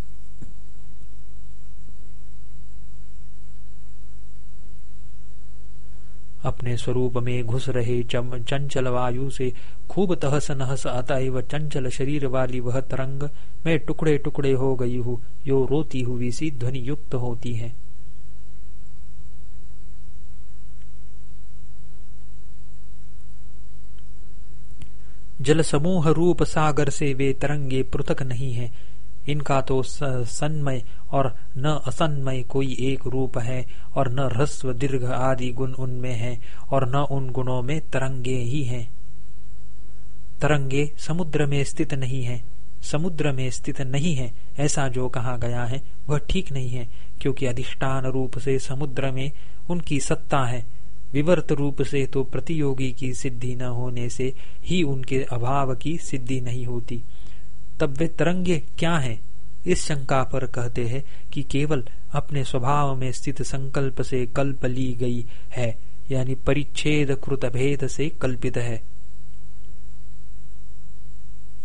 अपने स्वरूप में घुस रहे चंचल वायु से खूब तहस नहस अतएव चंचल शरीर वाली वह तरंग। में टुकड़े टुकड़े हो गई हूँ, यो रोती हुई सी ध्वनि युक्त होती है। जल समूह रूप सागर से वे तरंगे पृथक नहीं है। इनका तो सन्मय और न असन्मय कोई एक रूप है और न ह्रस्व दीर्घ आदि गुण उनमें है और न उन गुणों में तरंगे ही हैं। तरंगे समुद्र में स्थित नहीं है। समुद्र में स्थित नहीं है, ऐसा जो कहा गया है, वह ठीक नहीं है, क्योंकि अधिष्ठान रूप से समुद्र में उनकी सत्ता है। विवर्त रूप से तो प्रतियोगी की सिद्धि न होने से ही उनके अभाव की सिद्धि नहीं होती। तब वे तरंगे क्या हैं? इस शंका पर कहते हैं कि केवल अपने स्वभाव में स्थित संकल्प से कल्प ली गई है, यानी परिच्छेद कृत भेद से कल्पित है।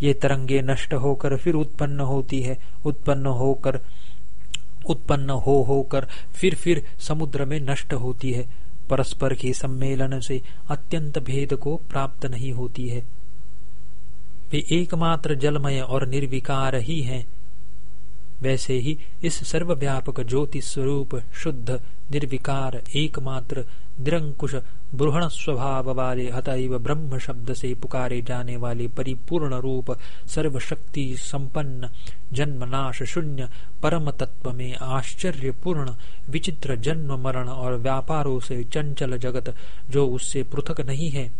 ये तरंगे नष्ट होकर फिर उत्पन्न होती है, उत्पन्न होकर, उत्पन्न हो होकर फिर फिर समुद्र में नष्ट होती है। परस्पर के सम्मेलन से अत्यंत भेद को प्राप्त नहीं होती है। वे एकमात्र जलमय और निर्विकार ही हैं। वैसे ही इस सर्वव्यापक ज्योति स्वरूप शुद्ध, निर्विकार, एकमात्र, निरंकुश, ब्रूहण स्वभाव वाले अतएव ब्रह्म शब्द से पुकारे जाने वाले परिपूर्ण रूप सर्वशक्ति संपन्न जन्म नाश शून्य, परम तत्व में आश्चर्यपूर्ण, विचित्र जन्म मरण और व्यापारों से चंचल जगत, जो उससे पृथक नहीं है,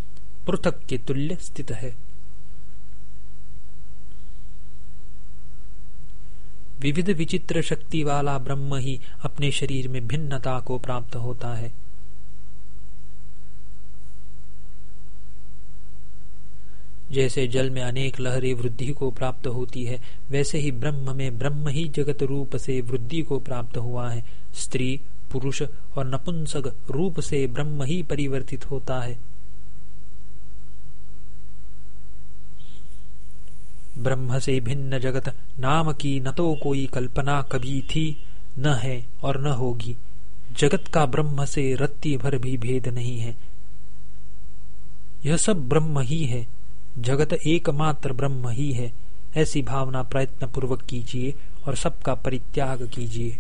पृथक के तुल्य स्थित है। विविध विचित्र शक्ति वाला ब्रह्म ही अपने शरीर में भिन्नता को प्राप्त होता है। जैसे जल में अनेक लहरें वृद्धि को प्राप्त होती है, वैसे ही ब्रह्म में ब्रह्म ही जगत रूप से वृद्धि को प्राप्त हुआ है। स्त्री, पुरुष और नपुंसक रूप से ब्रह्म ही परिवर्तित होता है। ब्रह्म से भिन्न जगत, नाम की न तो कोई कल्पना कभी थी, न है और न होगी। जगत का ब्रह्म से रत्ती भर भी भेद नहीं है। यह सब ब्रह्म ही है। जगत एकमात्र ब्रह्म ही है। ऐसी भावना प्रयत्न पूर्वक कीजिए और सबका परित्याग कीजिए।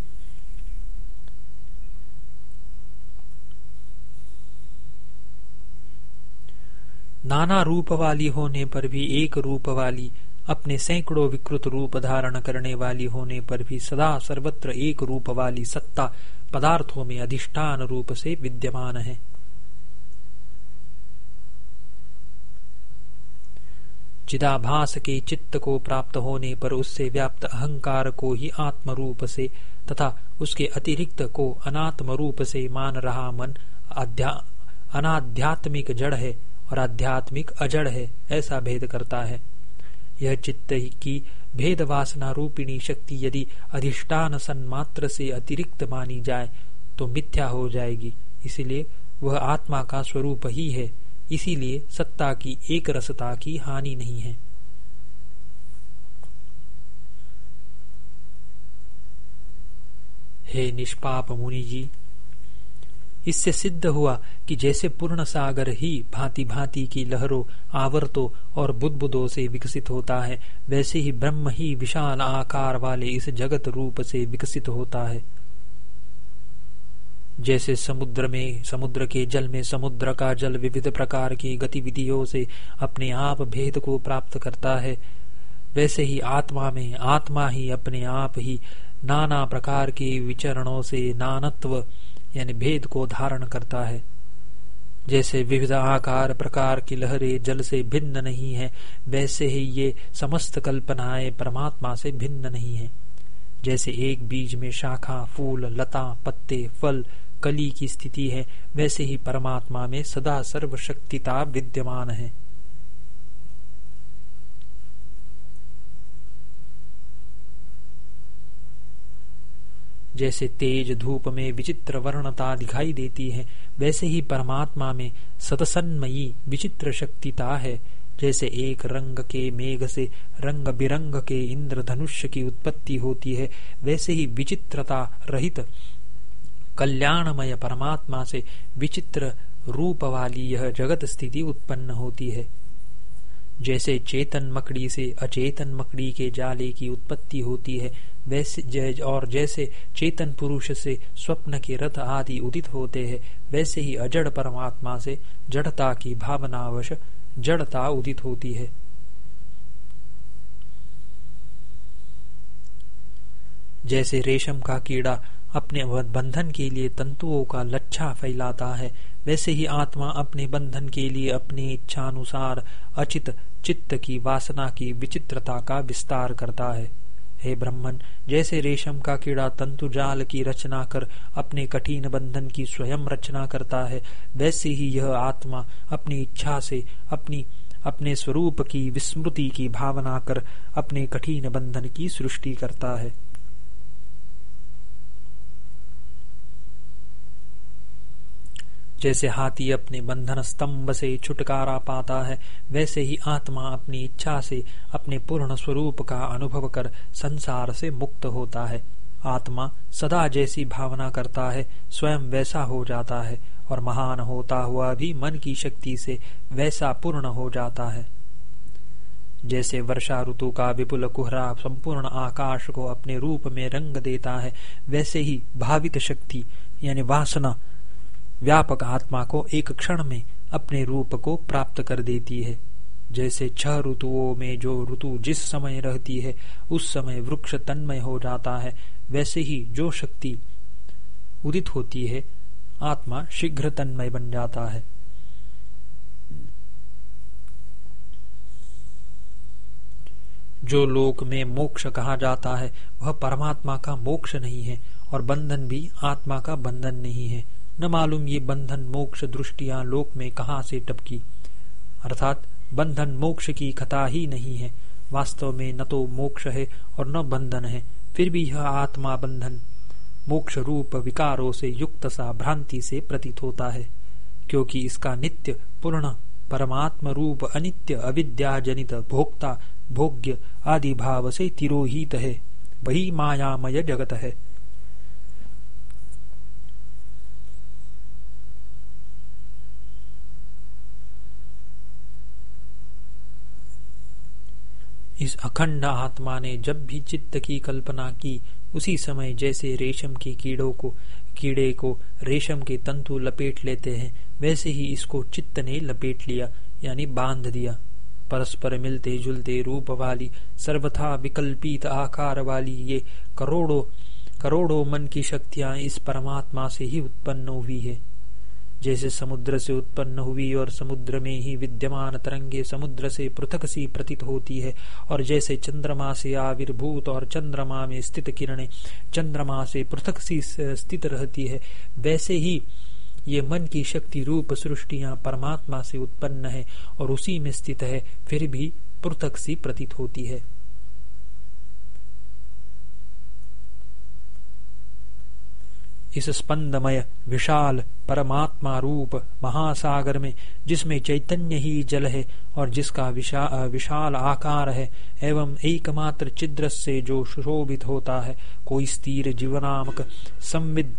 नाना रूप वाली होने पर भी एक रूप वाली अपने सैकड़ों विकृत रूप धारण करने वाली होने पर भी सदा सर्वत्र एक रूप वाली सत्ता पदार्थों में अधिष्ठान रूप से विद्यमान है। चिदाभास के चित्त को प्राप्त होने पर उससे व्याप्त अहंकार को ही आत्म रूप से तथा उसके अतिरिक्त को अनात्म रूप से मान रहा मन अनाध्यात्मिक जड़ है और आध्यात्मिक अजड़ है, ऐसा भेद करता है। यह चित्त की भेद वासना रूपिणी शक्ति यदि अधिष्ठान सन्मात्र से अतिरिक्त मानी जाए तो मिथ्या हो जाएगी। इसलिए वह आत्मा का स्वरूप ही है। इसीलिए सत्ता की एक रसता की हानि नहीं है। हे निष्पाप मुनि जी इससे सिद्ध हुआ कि जैसे पूर्ण सागर ही भांति भांति की लहरों, आवर्तों और बुदबुदों से विकसित होता है, वैसे ही ब्रह्म ही विशाल आकार वाले इस जगत रूप से विकसित होता है। जैसे समुद्र में, समुद्र के जल में समुद्र का जल विविध प्रकार की गतिविधियों से अपने आप भेद को प्राप्त करता है, वैसे ही आत्मा में आत्मा ही अपने आप ही नाना प्रकार के विचरणों से नानत्व यानी भेद को धारण करता है। जैसे विविध आकार, प्रकार की लहरें जल से भिन्न नहीं है, वैसे ही ये समस्त कल्पनाएँ परमात्मा से भिन्न नहीं है। जैसे एक बीज में शाखा, फूल, लता, पत्ते, फल, कली की स्थिति है, वैसे ही परमात्मा में सदा सर्वशक्तिता विद्यमान है। जैसे तेज धूप में विचित्र वर्णता दिखाई देती है, वैसे ही परमात्मा में सतसन्मयी विचित्र शक्तिता है, जैसे एक रंग के मेघ से रंग बिरंग के इंद्रधनुष्य की उत्पत्ति होती है, वैसे ही विचित्रता रहित कल्याणमय परमात्मा से विचित्र रूप वाली यह जगत स्थिति उत्पन्न होती है। जैसे चेतन मकड़ी से अचेतन मकड़ी के जाले की उत्पत्ति होती है वैसे और जैसे चेतन पुरुष से स्वप्न के रथ आदि उदित होते हैं, वैसे ही अजड़ परमात्मा से जड़ता की भावनावश जड़ता उदित होती है। जैसे रेशम का कीड़ा अपने बंधन के लिए तंतुओं का लच्छा फैलाता है, वैसे ही आत्मा अपने बंधन के लिए अपनी इच्छानुसार अचित चित्त की वासना की विचित्रता का विस्तार करता है। हे ब्रह्मन, जैसे रेशम का कीड़ा तंतु जाल की रचना कर अपने कठिन बंधन की स्वयं रचना करता है, वैसे ही यह आत्मा अपनी इच्छा से अपनी, अपने स्वरूप की विस्मृति की भावना कर अपने कठिन बंधन की सृष्टि करता है। जैसे हाथी अपने बंधन स्तंभ से छुटकारा पाता है, वैसे ही आत्मा अपनी इच्छा से अपने पूर्ण स्वरूप का अनुभव कर संसार से मुक्त होता है। आत्मा सदा जैसी भावना करता है, स्वयं वैसा हो जाता है और महान होता हुआ भी मन की शक्ति से वैसा पूर्ण हो जाता है। जैसे वर्षा ऋतु का विपुल कुहरा संपूर्ण आकाश को अपने रूप में रंग देता है, वैसे ही भावित शक्ति यानी वासना व्यापक आत्मा को एक क्षण में अपने रूप को प्राप्त कर देती है। जैसे छह ऋतुओं में जो ऋतु जिस समय रहती है, उस समय वृक्ष तन्मय हो जाता है, वैसे ही जो शक्ति उदित होती है, आत्मा शीघ्र तन्मय बन जाता है। जो लोक में मोक्ष कहा जाता है, वह परमात्मा का मोक्ष नहीं है और बंधन भी आत्मा का बंधन नहीं है। न मालूम ये बंधन मोक्ष दृष्टिया लोक में कहा से टपकी। अर्थात, बंधन मोक्ष की कथा ही नहीं है। वास्तव में न तो मोक्ष है और न बंधन है, फिर भी यह आत्मा बंधन मोक्ष रूप विकारों से युक्त सा भ्रांति से प्रतीत होता है, क्योंकि इसका नित्य, पूर्ण, परमात्म रूप अनित्य अविद्या जनित भोक्ता, भोग्य आदि भाव से तिरोहित है। वही मायामय जगत है। इस अखंड आत्मा ने जब भी चित्त की कल्पना की, उसी समय जैसे रेशम की कीड़ों को कीड़े को रेशम के तंतु लपेट लेते हैं, वैसे ही इसको चित्त ने लपेट लिया, यानी बाँध दिया। परस्पर मिलते जुलते रूप वाली, सर्वथा विकल्पित आकार वाली ये करोड़ों करोड़ों मन की शक्तियाँ इस परमात्मा से ही उत्पन्न हुई है। जैसे समुद्र से उत्पन्न हुई और समुद्र में ही विद्यमान तरंगे समुद्र से पृथक सी प्रतीत होती है। और जैसे चंद्रमा से आविर्भूत और चंद्रमा में स्थित किरणें चंद्रमा से पृथक सी स्थित रहती है, वैसे ही ये मन की शक्ति रूप सृष्टिया परमात्मा से उत्पन्न है और उसी में स्थित है, फिर भी पृथक सी प्रतीत होती है। इस स्पंदमय विशाल परमात्मा रूप महासागर में जिसमें चैतन्य ही जल है और जिसका विशा, विशाल आकार है एवं एकमात्र चिद्र से जो सुशोभित होता है कोई स्थिर जीवनामक संवित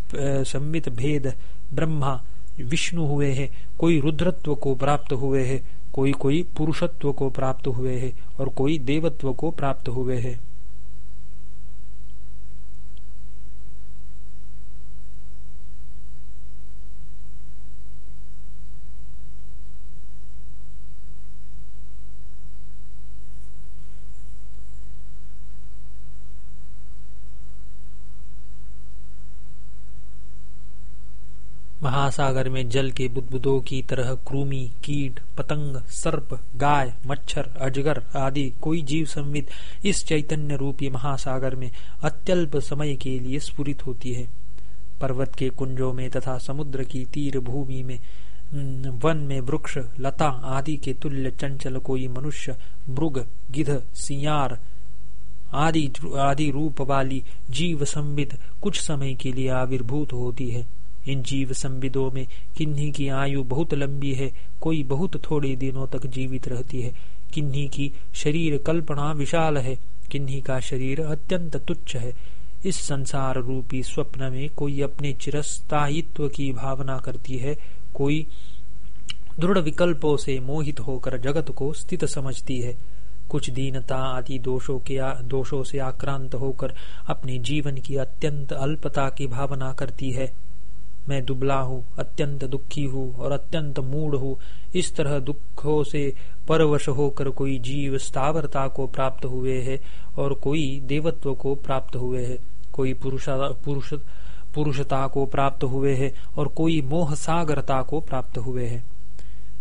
संवित भेद ब्रह्मा विष्णु हुए हैं कोई रुद्रत्व को प्राप्त हुए हैं कोई कोई पुरुषत्व को प्राप्त हुए हैं और कोई देवत्व को प्राप्त हुए हैं। महासागर में जल के बुदबुदों की तरह क्रूमी, कीट, पतंग, सर्प, गाय, मच्छर, अजगर आदि कोई जीव संविद इस चैतन्य रूपी महासागर में अत्यल्प समय के लिए स्फुरित होती है। पर्वत के कुंजों में तथा समुद्र की तीर भूमि में वन में वृक्ष, लता आदि के तुल्य चंचल कोई मनुष्य, मृग, गिध, सियार आदि आदि रूप वाली जीव संविद कुछ समय के लिए आविर्भूत होती है। इन जीव संविदों में किन्हीं की आयु बहुत लंबी है, कोई बहुत थोड़े दिनों तक जीवित रहती है। किन्हीं की शरीर कल्पना विशाल है, किन्हीं का शरीर अत्यंत तुच्छ है। इस संसार रूपी स्वप्न में कोई अपने चिरस्थायित्व की भावना करती है, कोई दृढ़ विकल्पों से मोहित होकर जगत को स्थित समझती है। कुछ दीनता आदि दोषों के दोषों से आक्रांत होकर अपने जीवन की अत्यंत अल्पता की भावना करती है। मैं दुबला हूँ, अत्यंत दुखी हूँ और अत्यंत मूड हूँ। इस तरह दुखों से परवश होकर कोई जीव स्थावरता को प्राप्त हुए है और कोई देवत्व को प्राप्त हुए है। कोई पुरुष पुरुषता को प्राप्त हुए है और कोई मोह सागरता को प्राप्त हुए है।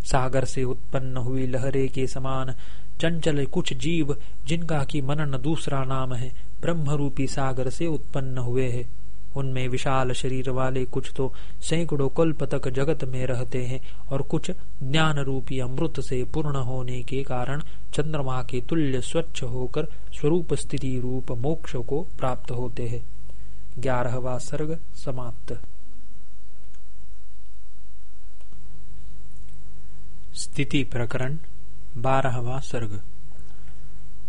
सागर से उत्पन्न हुई लहरे के समान चंचल कुछ जीव जिनका की मनन दूसरा नाम है ब्रह्म रूपी सागर से उत्पन्न हुए हैं। उनमें विशाल शरीर वाले कुछ तो सैकड़ों कल्प तक जगत में रहते हैं और कुछ ज्ञान रूपी अमृत से पूर्ण होने के कारण चंद्रमा के तुल्य स्वच्छ होकर स्वरूप स्थिति रूप मोक्ष को प्राप्त होते हैं। ग्यारहवा सर्ग समाप्त। स्थिति प्रकरण, बारहवा सर्ग।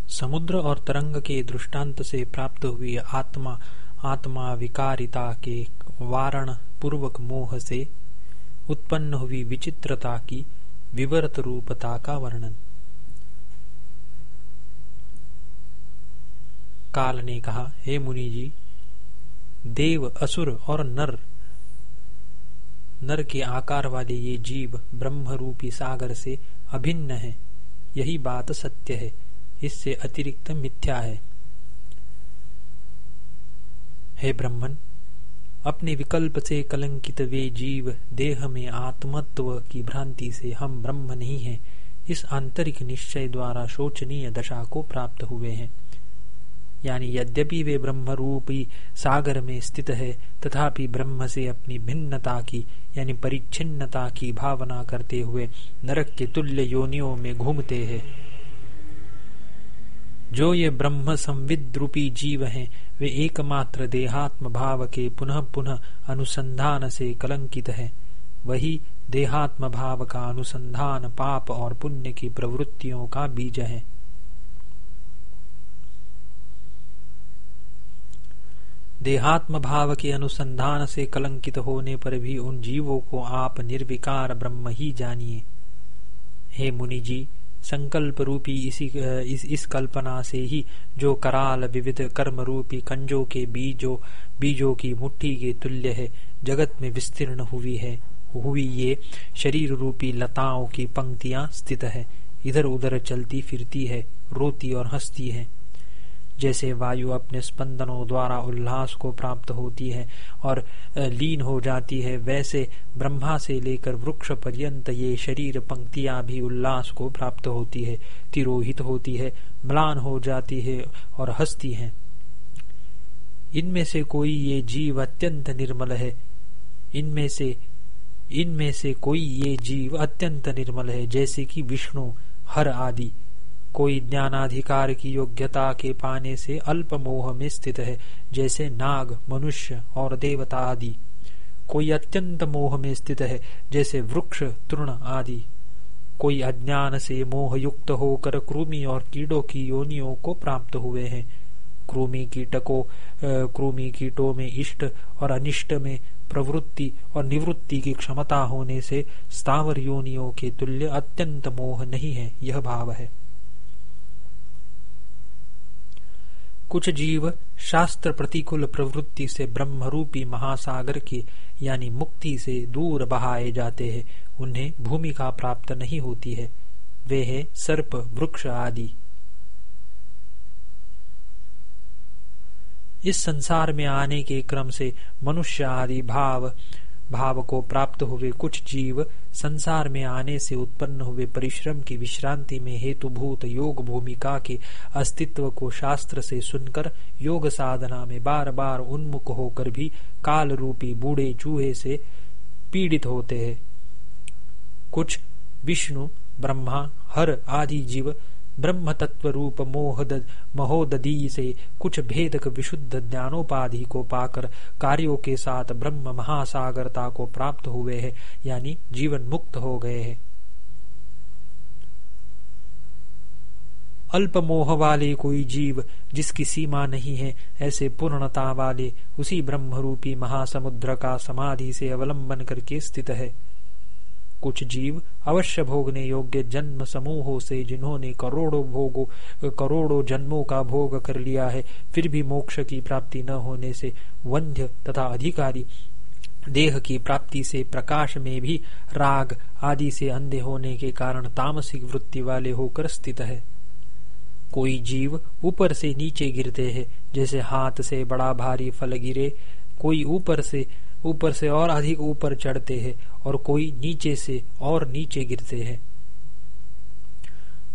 समुद्र और तरंग के दृष्टांत से प्राप्त हुई आत्मा आत्मा विकारिता के वारण पूर्वक मोह से उत्पन्न हुई विचित्रता की विवर्त रूपता का वर्णन। काल ने कहा, हे मुनि जी देव, असुर और नर नर के आकार वाले ये जीव ब्रह्म रूपी सागर से अभिन्न है। यही बात सत्य है। इससे अतिरिक्त मिथ्या है। हे ब्रह्मन अपने विकल्प से कलंकित वे जीव, देह में आत्मत्व की भ्रांति से हम ब्रह्म नहीं हैं। इस आंतरिक निश्चय द्वारा शोचनीय दशा को प्राप्त हुए हैं। यानी यद्यपि वे ब्रह्म रूपी सागर में स्थित है, तथापि ब्रह्म से अपनी भिन्नता की, यानी परिच्छिन्नता की भावना करते हुए नरक के तुल्य योनियों में घूमते हैं। जो ये ब्रह्म संविद रूपी जीव हैं, वे एकमात्र देहात्म भाव के पुनः पुनः अनुसंधान से कलंकित है। वही देहात्म भाव का अनुसंधान पाप और पुण्य की प्रवृत्तियों का बीज है। देहात्म भाव के अनुसंधान से कलंकित होने पर भी उन जीवों को आप निर्विकार ब्रह्म ही जानिए। हे मुनि जी संकल्प रूपी इसी इस, इस कल्पना से ही जो कराल विविध कर्म रूपी कंजों के बीजों बीजों की मुट्ठी के तुल्य है जगत में विस्तीर्ण हुई है हुई ये शरीर रूपी लताओं की पंक्तियाँ स्थित है। इधर उधर चलती फिरती है रोती और हंसती है। जैसे वायु अपने स्पंदनों द्वारा उल्लास को प्राप्त होती है और लीन हो जाती है, वैसे ब्रह्मा से लेकर वृक्ष पर्यंत ये शरीर पंक्तियाँ भी उल्लास को प्राप्त होती है, तिरोहित होती है, म्लान हो जाती है और हस्ती है। इनमें से कोई ये जीव अत्यंत निर्मल है। इनमें से इनमें से कोई ये जीव अत्यंत निर्मल है, जैसे कि विष्णु, हर आदि। कोई ज्ञानाधिकार की योग्यता के पाने से अल्प मोह में स्थित है, जैसे नाग, मनुष्य और देवता आदि। कोई अत्यंत मोह में स्थित है, जैसे वृक्ष, तृण आदि। कोई अज्ञान से मोह युक्त होकर कृमि और कीड़ों की योनियों को प्राप्त हुए हैं। कृमि कीटको कृमि कीटों में इष्ट और अनिष्ट में प्रवृत्ति और निवृत्ति की क्षमता होने से स्थावर योनियों के तुल्य अत्यंत मोह नहीं है, यह भाव है। कुछ जीव शास्त्र प्रतिकूल प्रवृत्ति से ब्रह्मरूपी महासागर की, यानी मुक्ति से दूर बहाए जाते हैं। उन्हें भूमिका प्राप्त नहीं होती है। वे है सर्प, वृक्ष आदि। इस संसार में आने के क्रम से मनुष्य आदि भाव भाव को प्राप्त हुए कुछ जीव संसार में आने से उत्पन्न हुए परिश्रम की विश्रांति में हेतुभूत योग भूमिका के अस्तित्व को शास्त्र से सुनकर योग साधना में बार बार उन्मुख होकर भी काल रूपी बूढ़े चूहे से पीड़ित होते हैं। कुछ विष्णु, ब्रह्मा, हर आदि जीव ब्रह्म तत्व रूप मोहद महोदधी से कुछ भेदक विशुद्ध ज्ञानोपाधि को पाकर कार्यों के साथ ब्रह्म महासागरता को प्राप्त हुए हैं, यानी जीवन मुक्त हो गए हैं। अल्प मोह वाले कोई जीव जिसकी सीमा नहीं है, ऐसे पूर्णता वाले उसी ब्रह्म रूपी महासमुद्र का समाधि से अवलंबन करके स्थित है। कुछ जीव अवश्य भोगने योग्य जन्म समूहों से जिन्होंने करोड़ों भोगों, करोड़ों जन्मों का भोग कर लिया है, फिर भी मोक्ष की प्राप्ति न होने से वंध्य तथा अधिकारी देह की प्राप्ति से प्रकाश में भी राग आदि से अंधे होने के कारण तामसिक वृत्ति वाले होकर स्थित है। कोई जीव ऊपर से नीचे गिरते हैं, जैसे हाथ से बड़ा भारी फल गिरे, कोई ऊपर से ऊपर से और अधिक ऊपर चढ़ते हैं और कोई नीचे से और नीचे गिरते हैं।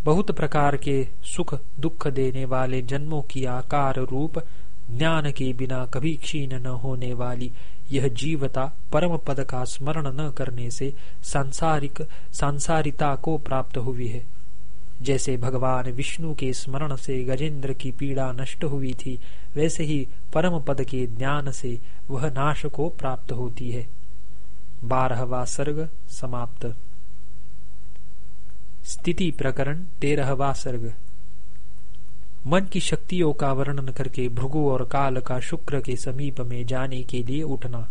बहुत प्रकार के सुख दुख देने वाले जन्मों की आकार रूप ज्ञान के बिना कभी क्षीण न होने वाली। यह जीवता परम पद का स्मरण न करने से सांसारिक, सांसारिता को प्राप्त हुई है। जैसे भगवान विष्णु के स्मरण से गजेंद्र की पीड़ा नष्ट हुई थी वैसे ही परम पद के ज्ञान से वह नाश को प्राप्त होती है। बारहवा सर्ग समाप्त। स्थिति प्रकरण तेरहवा सर्ग। मन की शक्तियों का वर्णन करके भृगु और काल का शुक्र के समीप में जाने के लिए उठना।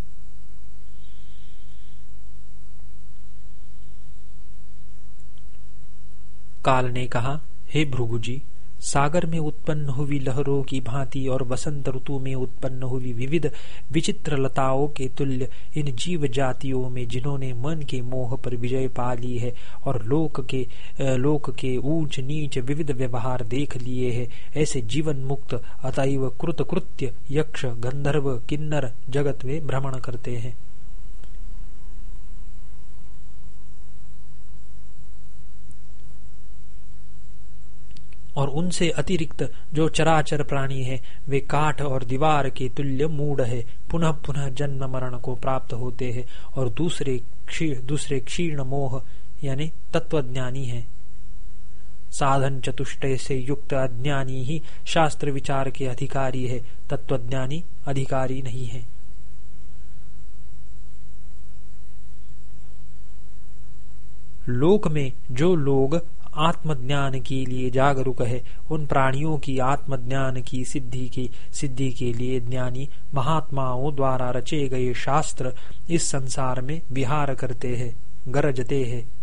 काल ने कहा, हे भृगु जी सागर में उत्पन्न हुई लहरों की भांति और वसंत ऋतु में उत्पन्न हुई विविध विचित्र लताओं के तुल्य इन जीव जातियों में जिन्होंने मन के मोह पर विजय पा ली है और लोक के लोक के ऊंच नीच विविध व्यवहार देख लिए है। ऐसे जीवन मुक्त अतएव कृतकृत्य यक्ष गंधर्व किन्नर जगत में भ्रमण करते हैं। और उनसे अतिरिक्त जो चराचर प्राणी है, वे काठ और दीवार के तुल्य मूड है। पुनः पुनः जन्म मरण को प्राप्त होते हैं और दूसरे क्षीण दूसरे क्षीण मोह, यानी तत्वज्ञानी है। साधन चतुष्टय से युक्त अज्ञानी ही शास्त्र विचार के अधिकारी है। तत्वज्ञानी अधिकारी नहीं है। लोक में जो लोग आत्मज्ञान के लिए जागरूक है। उन प्राणियों की आत्मज्ञान की सिद्धि की, सिद्धि के लिए ज्ञानी महात्माओं द्वारा रचे गए शास्त्र इस संसार में विहार करते हैं, गरजते हैं।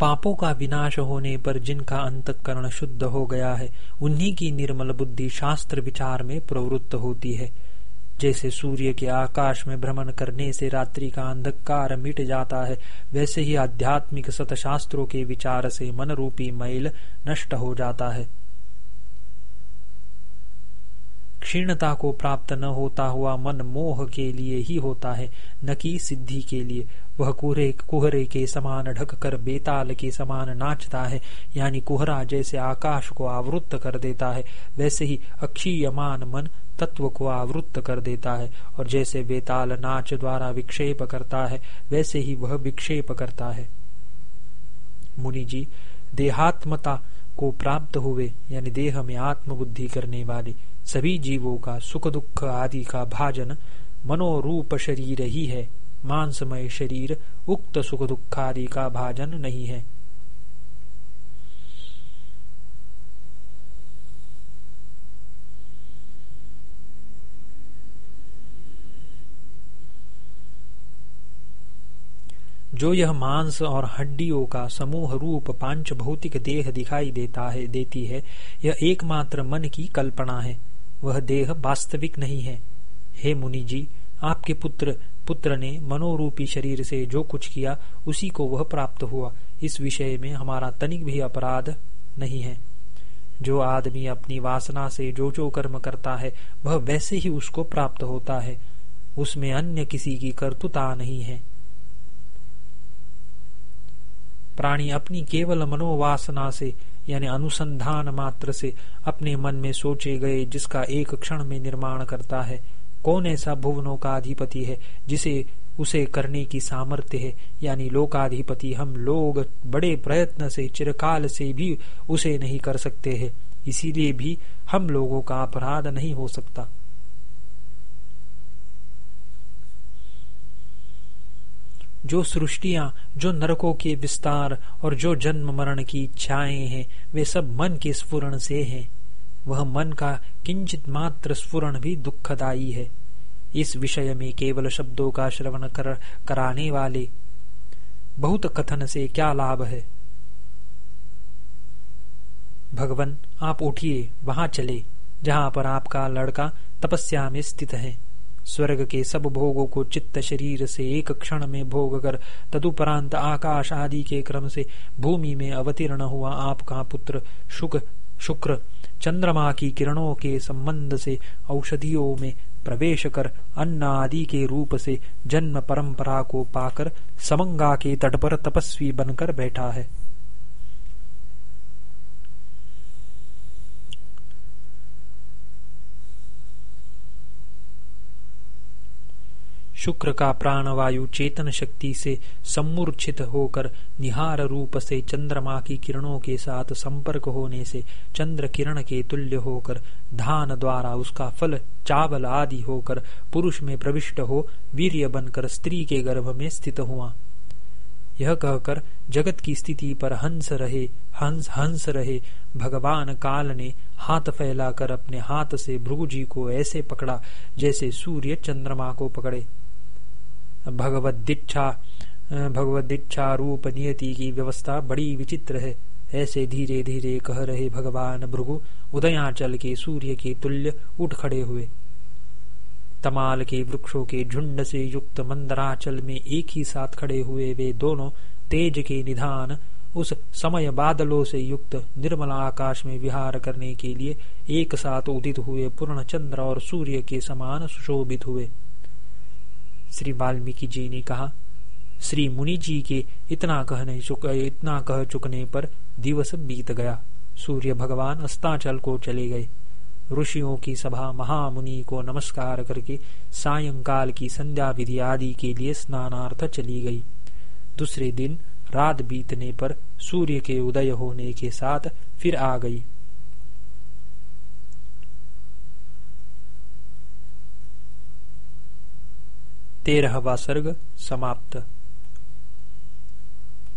पापों का विनाश होने पर जिनका अंतकरण शुद्ध हो गया है, उन्हीं की निर्मल बुद्धि शास्त्र विचार में प्रवृत्त होती है। जैसे सूर्य के आकाश में भ्रमण करने से रात्रि का अंधकार मिट जाता है, वैसे ही आध्यात्मिक सतशास्त्रों के विचार से मन रूपी मैल नष्ट हो जाता है। क्षीणता को प्राप्त न होता हुआ मन मोह के लिए ही होता है, न कि सिद्धि के लिए। वह कुहरे कुहरे के समान ढक कर बेताल के समान नाचता है, यानी कुहरा जैसे आकाश को आवृत्त कर देता है, वैसे ही अक्षीयमान मन तत्व को आवृत्त कर देता है, और जैसे बेताल नाच द्वारा विक्षेप करता है, वैसे ही वह विक्षेप करता है। मुनि जी, देहात्मता को प्राप्त हुए, यानी देह में आत्मबुद्धि करने वाले सभी जीवों का सुख दुख आदि का भाजन मनोरूप शरीर ही है। मांसमय शरीर, उक्त सुख दुखादि का भाजन नहीं है। जो यह मांस और हड्डियों का समूह रूप पाँच भौतिक देह दिखाई देता है, देती है, यह एकमात्र मन की कल्पना है। वह देह वास्तविक नहीं है। हे मुनि जी आपके पुत्र पुत्र ने मनोरूपी शरीर से जो कुछ किया, उसी को वह प्राप्त हुआ। इस विषय में हमारा तनिक भी अपराध नहीं है। जो आदमी अपनी वासना से जो जो कर्म करता है, वह वैसे ही उसको प्राप्त होता है। उसमें अन्य किसी की कर्तुता नहीं है। प्राणी अपनी केवल मनोवासना से, यानी अनुसंधान मात्र से, अपने मन में सोचे गए जिसका एक क्षण में निर्माण करता है कौन ऐसा भुवनों का अधिपति है जिसे, उसे करने की सामर्थ्य है? यानी लोकाधिपति हम लोग बड़े प्रयत्न से, चिरकाल से भी उसे नहीं कर सकते हैं। इसीलिए भी हम लोगों का अपराध नहीं हो सकता। जो सृष्टियाँ, जो नरकों के विस्तार और जो जन्म मरण की इच्छाएँ हैं, वे सब मन के स्फुरण से हैं। वह मन का किंचित मात्र स्फुरण भी दुखदायी है। इस विषय में केवल शब्दों का श्रवण कर, कराने वाले बहुत कथन से क्या लाभ है? भगवान आप उठिए वहाँ चले जहाँ पर आपका लड़का तपस्या में स्थित है। स्वर्ग के सब भोगों को चित्त शरीर से एक क्षण में भोग कर तदुपरांत आकाश आदि के क्रम से भूमि में अवतीर्ण हुआ आपका पुत्र शुक शुक्र। चंद्रमा की किरणों के संबंध से औषधियों में प्रवेश कर अन्न आदि के रूप से जन्म परंपरा को पाकर समंगा के तट पर तपस्वी बनकर बैठा है। शुक्र का प्राणवायु चेतन शक्ति से सम्मूर्छित होकर निहार रूप से चंद्रमा की किरणों के साथ संपर्क होने से चंद्र किरण के तुल्य होकर धान द्वारा उसका फल, चावल आदि होकर पुरुष में प्रविष्ट हो वीर्य बनकर स्त्री के गर्भ में स्थित हुआ। यह कहकर जगत की स्थिति पर हंस रहे, हंस हंस रहे भगवान काल ने हाथ फैलाकर अपने हाथ से भृगु जी को ऐसे पकड़ा जैसे सूर्य चंद्रमा को पकड़े। भगवत दीक्षा भगवत दीक्षा रूप नियति की व्यवस्था बड़ी विचित्र है। ऐसे धीरे धीरे कह रहे भगवान भृगु, उदयाचल के सूर्य के तुल्य उठ खड़े हुए। तमाल के वृक्षों के झुंड से युक्त मंदराचल में एक ही साथ खड़े हुए वे दोनों तेज के निधान, उस समय बादलों से युक्त निर्मल आकाश में विहार करने के लिए एक साथ उदित हुए पूर्ण चंद्र और सूर्य के समान सुशोभित हुए। श्री वाल्मीकि जी ने कहा, श्री मुनि जी के इतना कहने चुक, इतना कह चुकने पर दिवस बीत गया। सूर्य भगवान अस्ताचल को चले गए। ऋषियों की सभा महामुनि को नमस्कार करके सायंकाल की संध्या विधि आदि के लिए स्नानार्थ चली गई। दूसरे दिन रात बीतने पर सूर्य के उदय होने के साथ फिर आ गई। तेरहवा सर्ग समाप्त।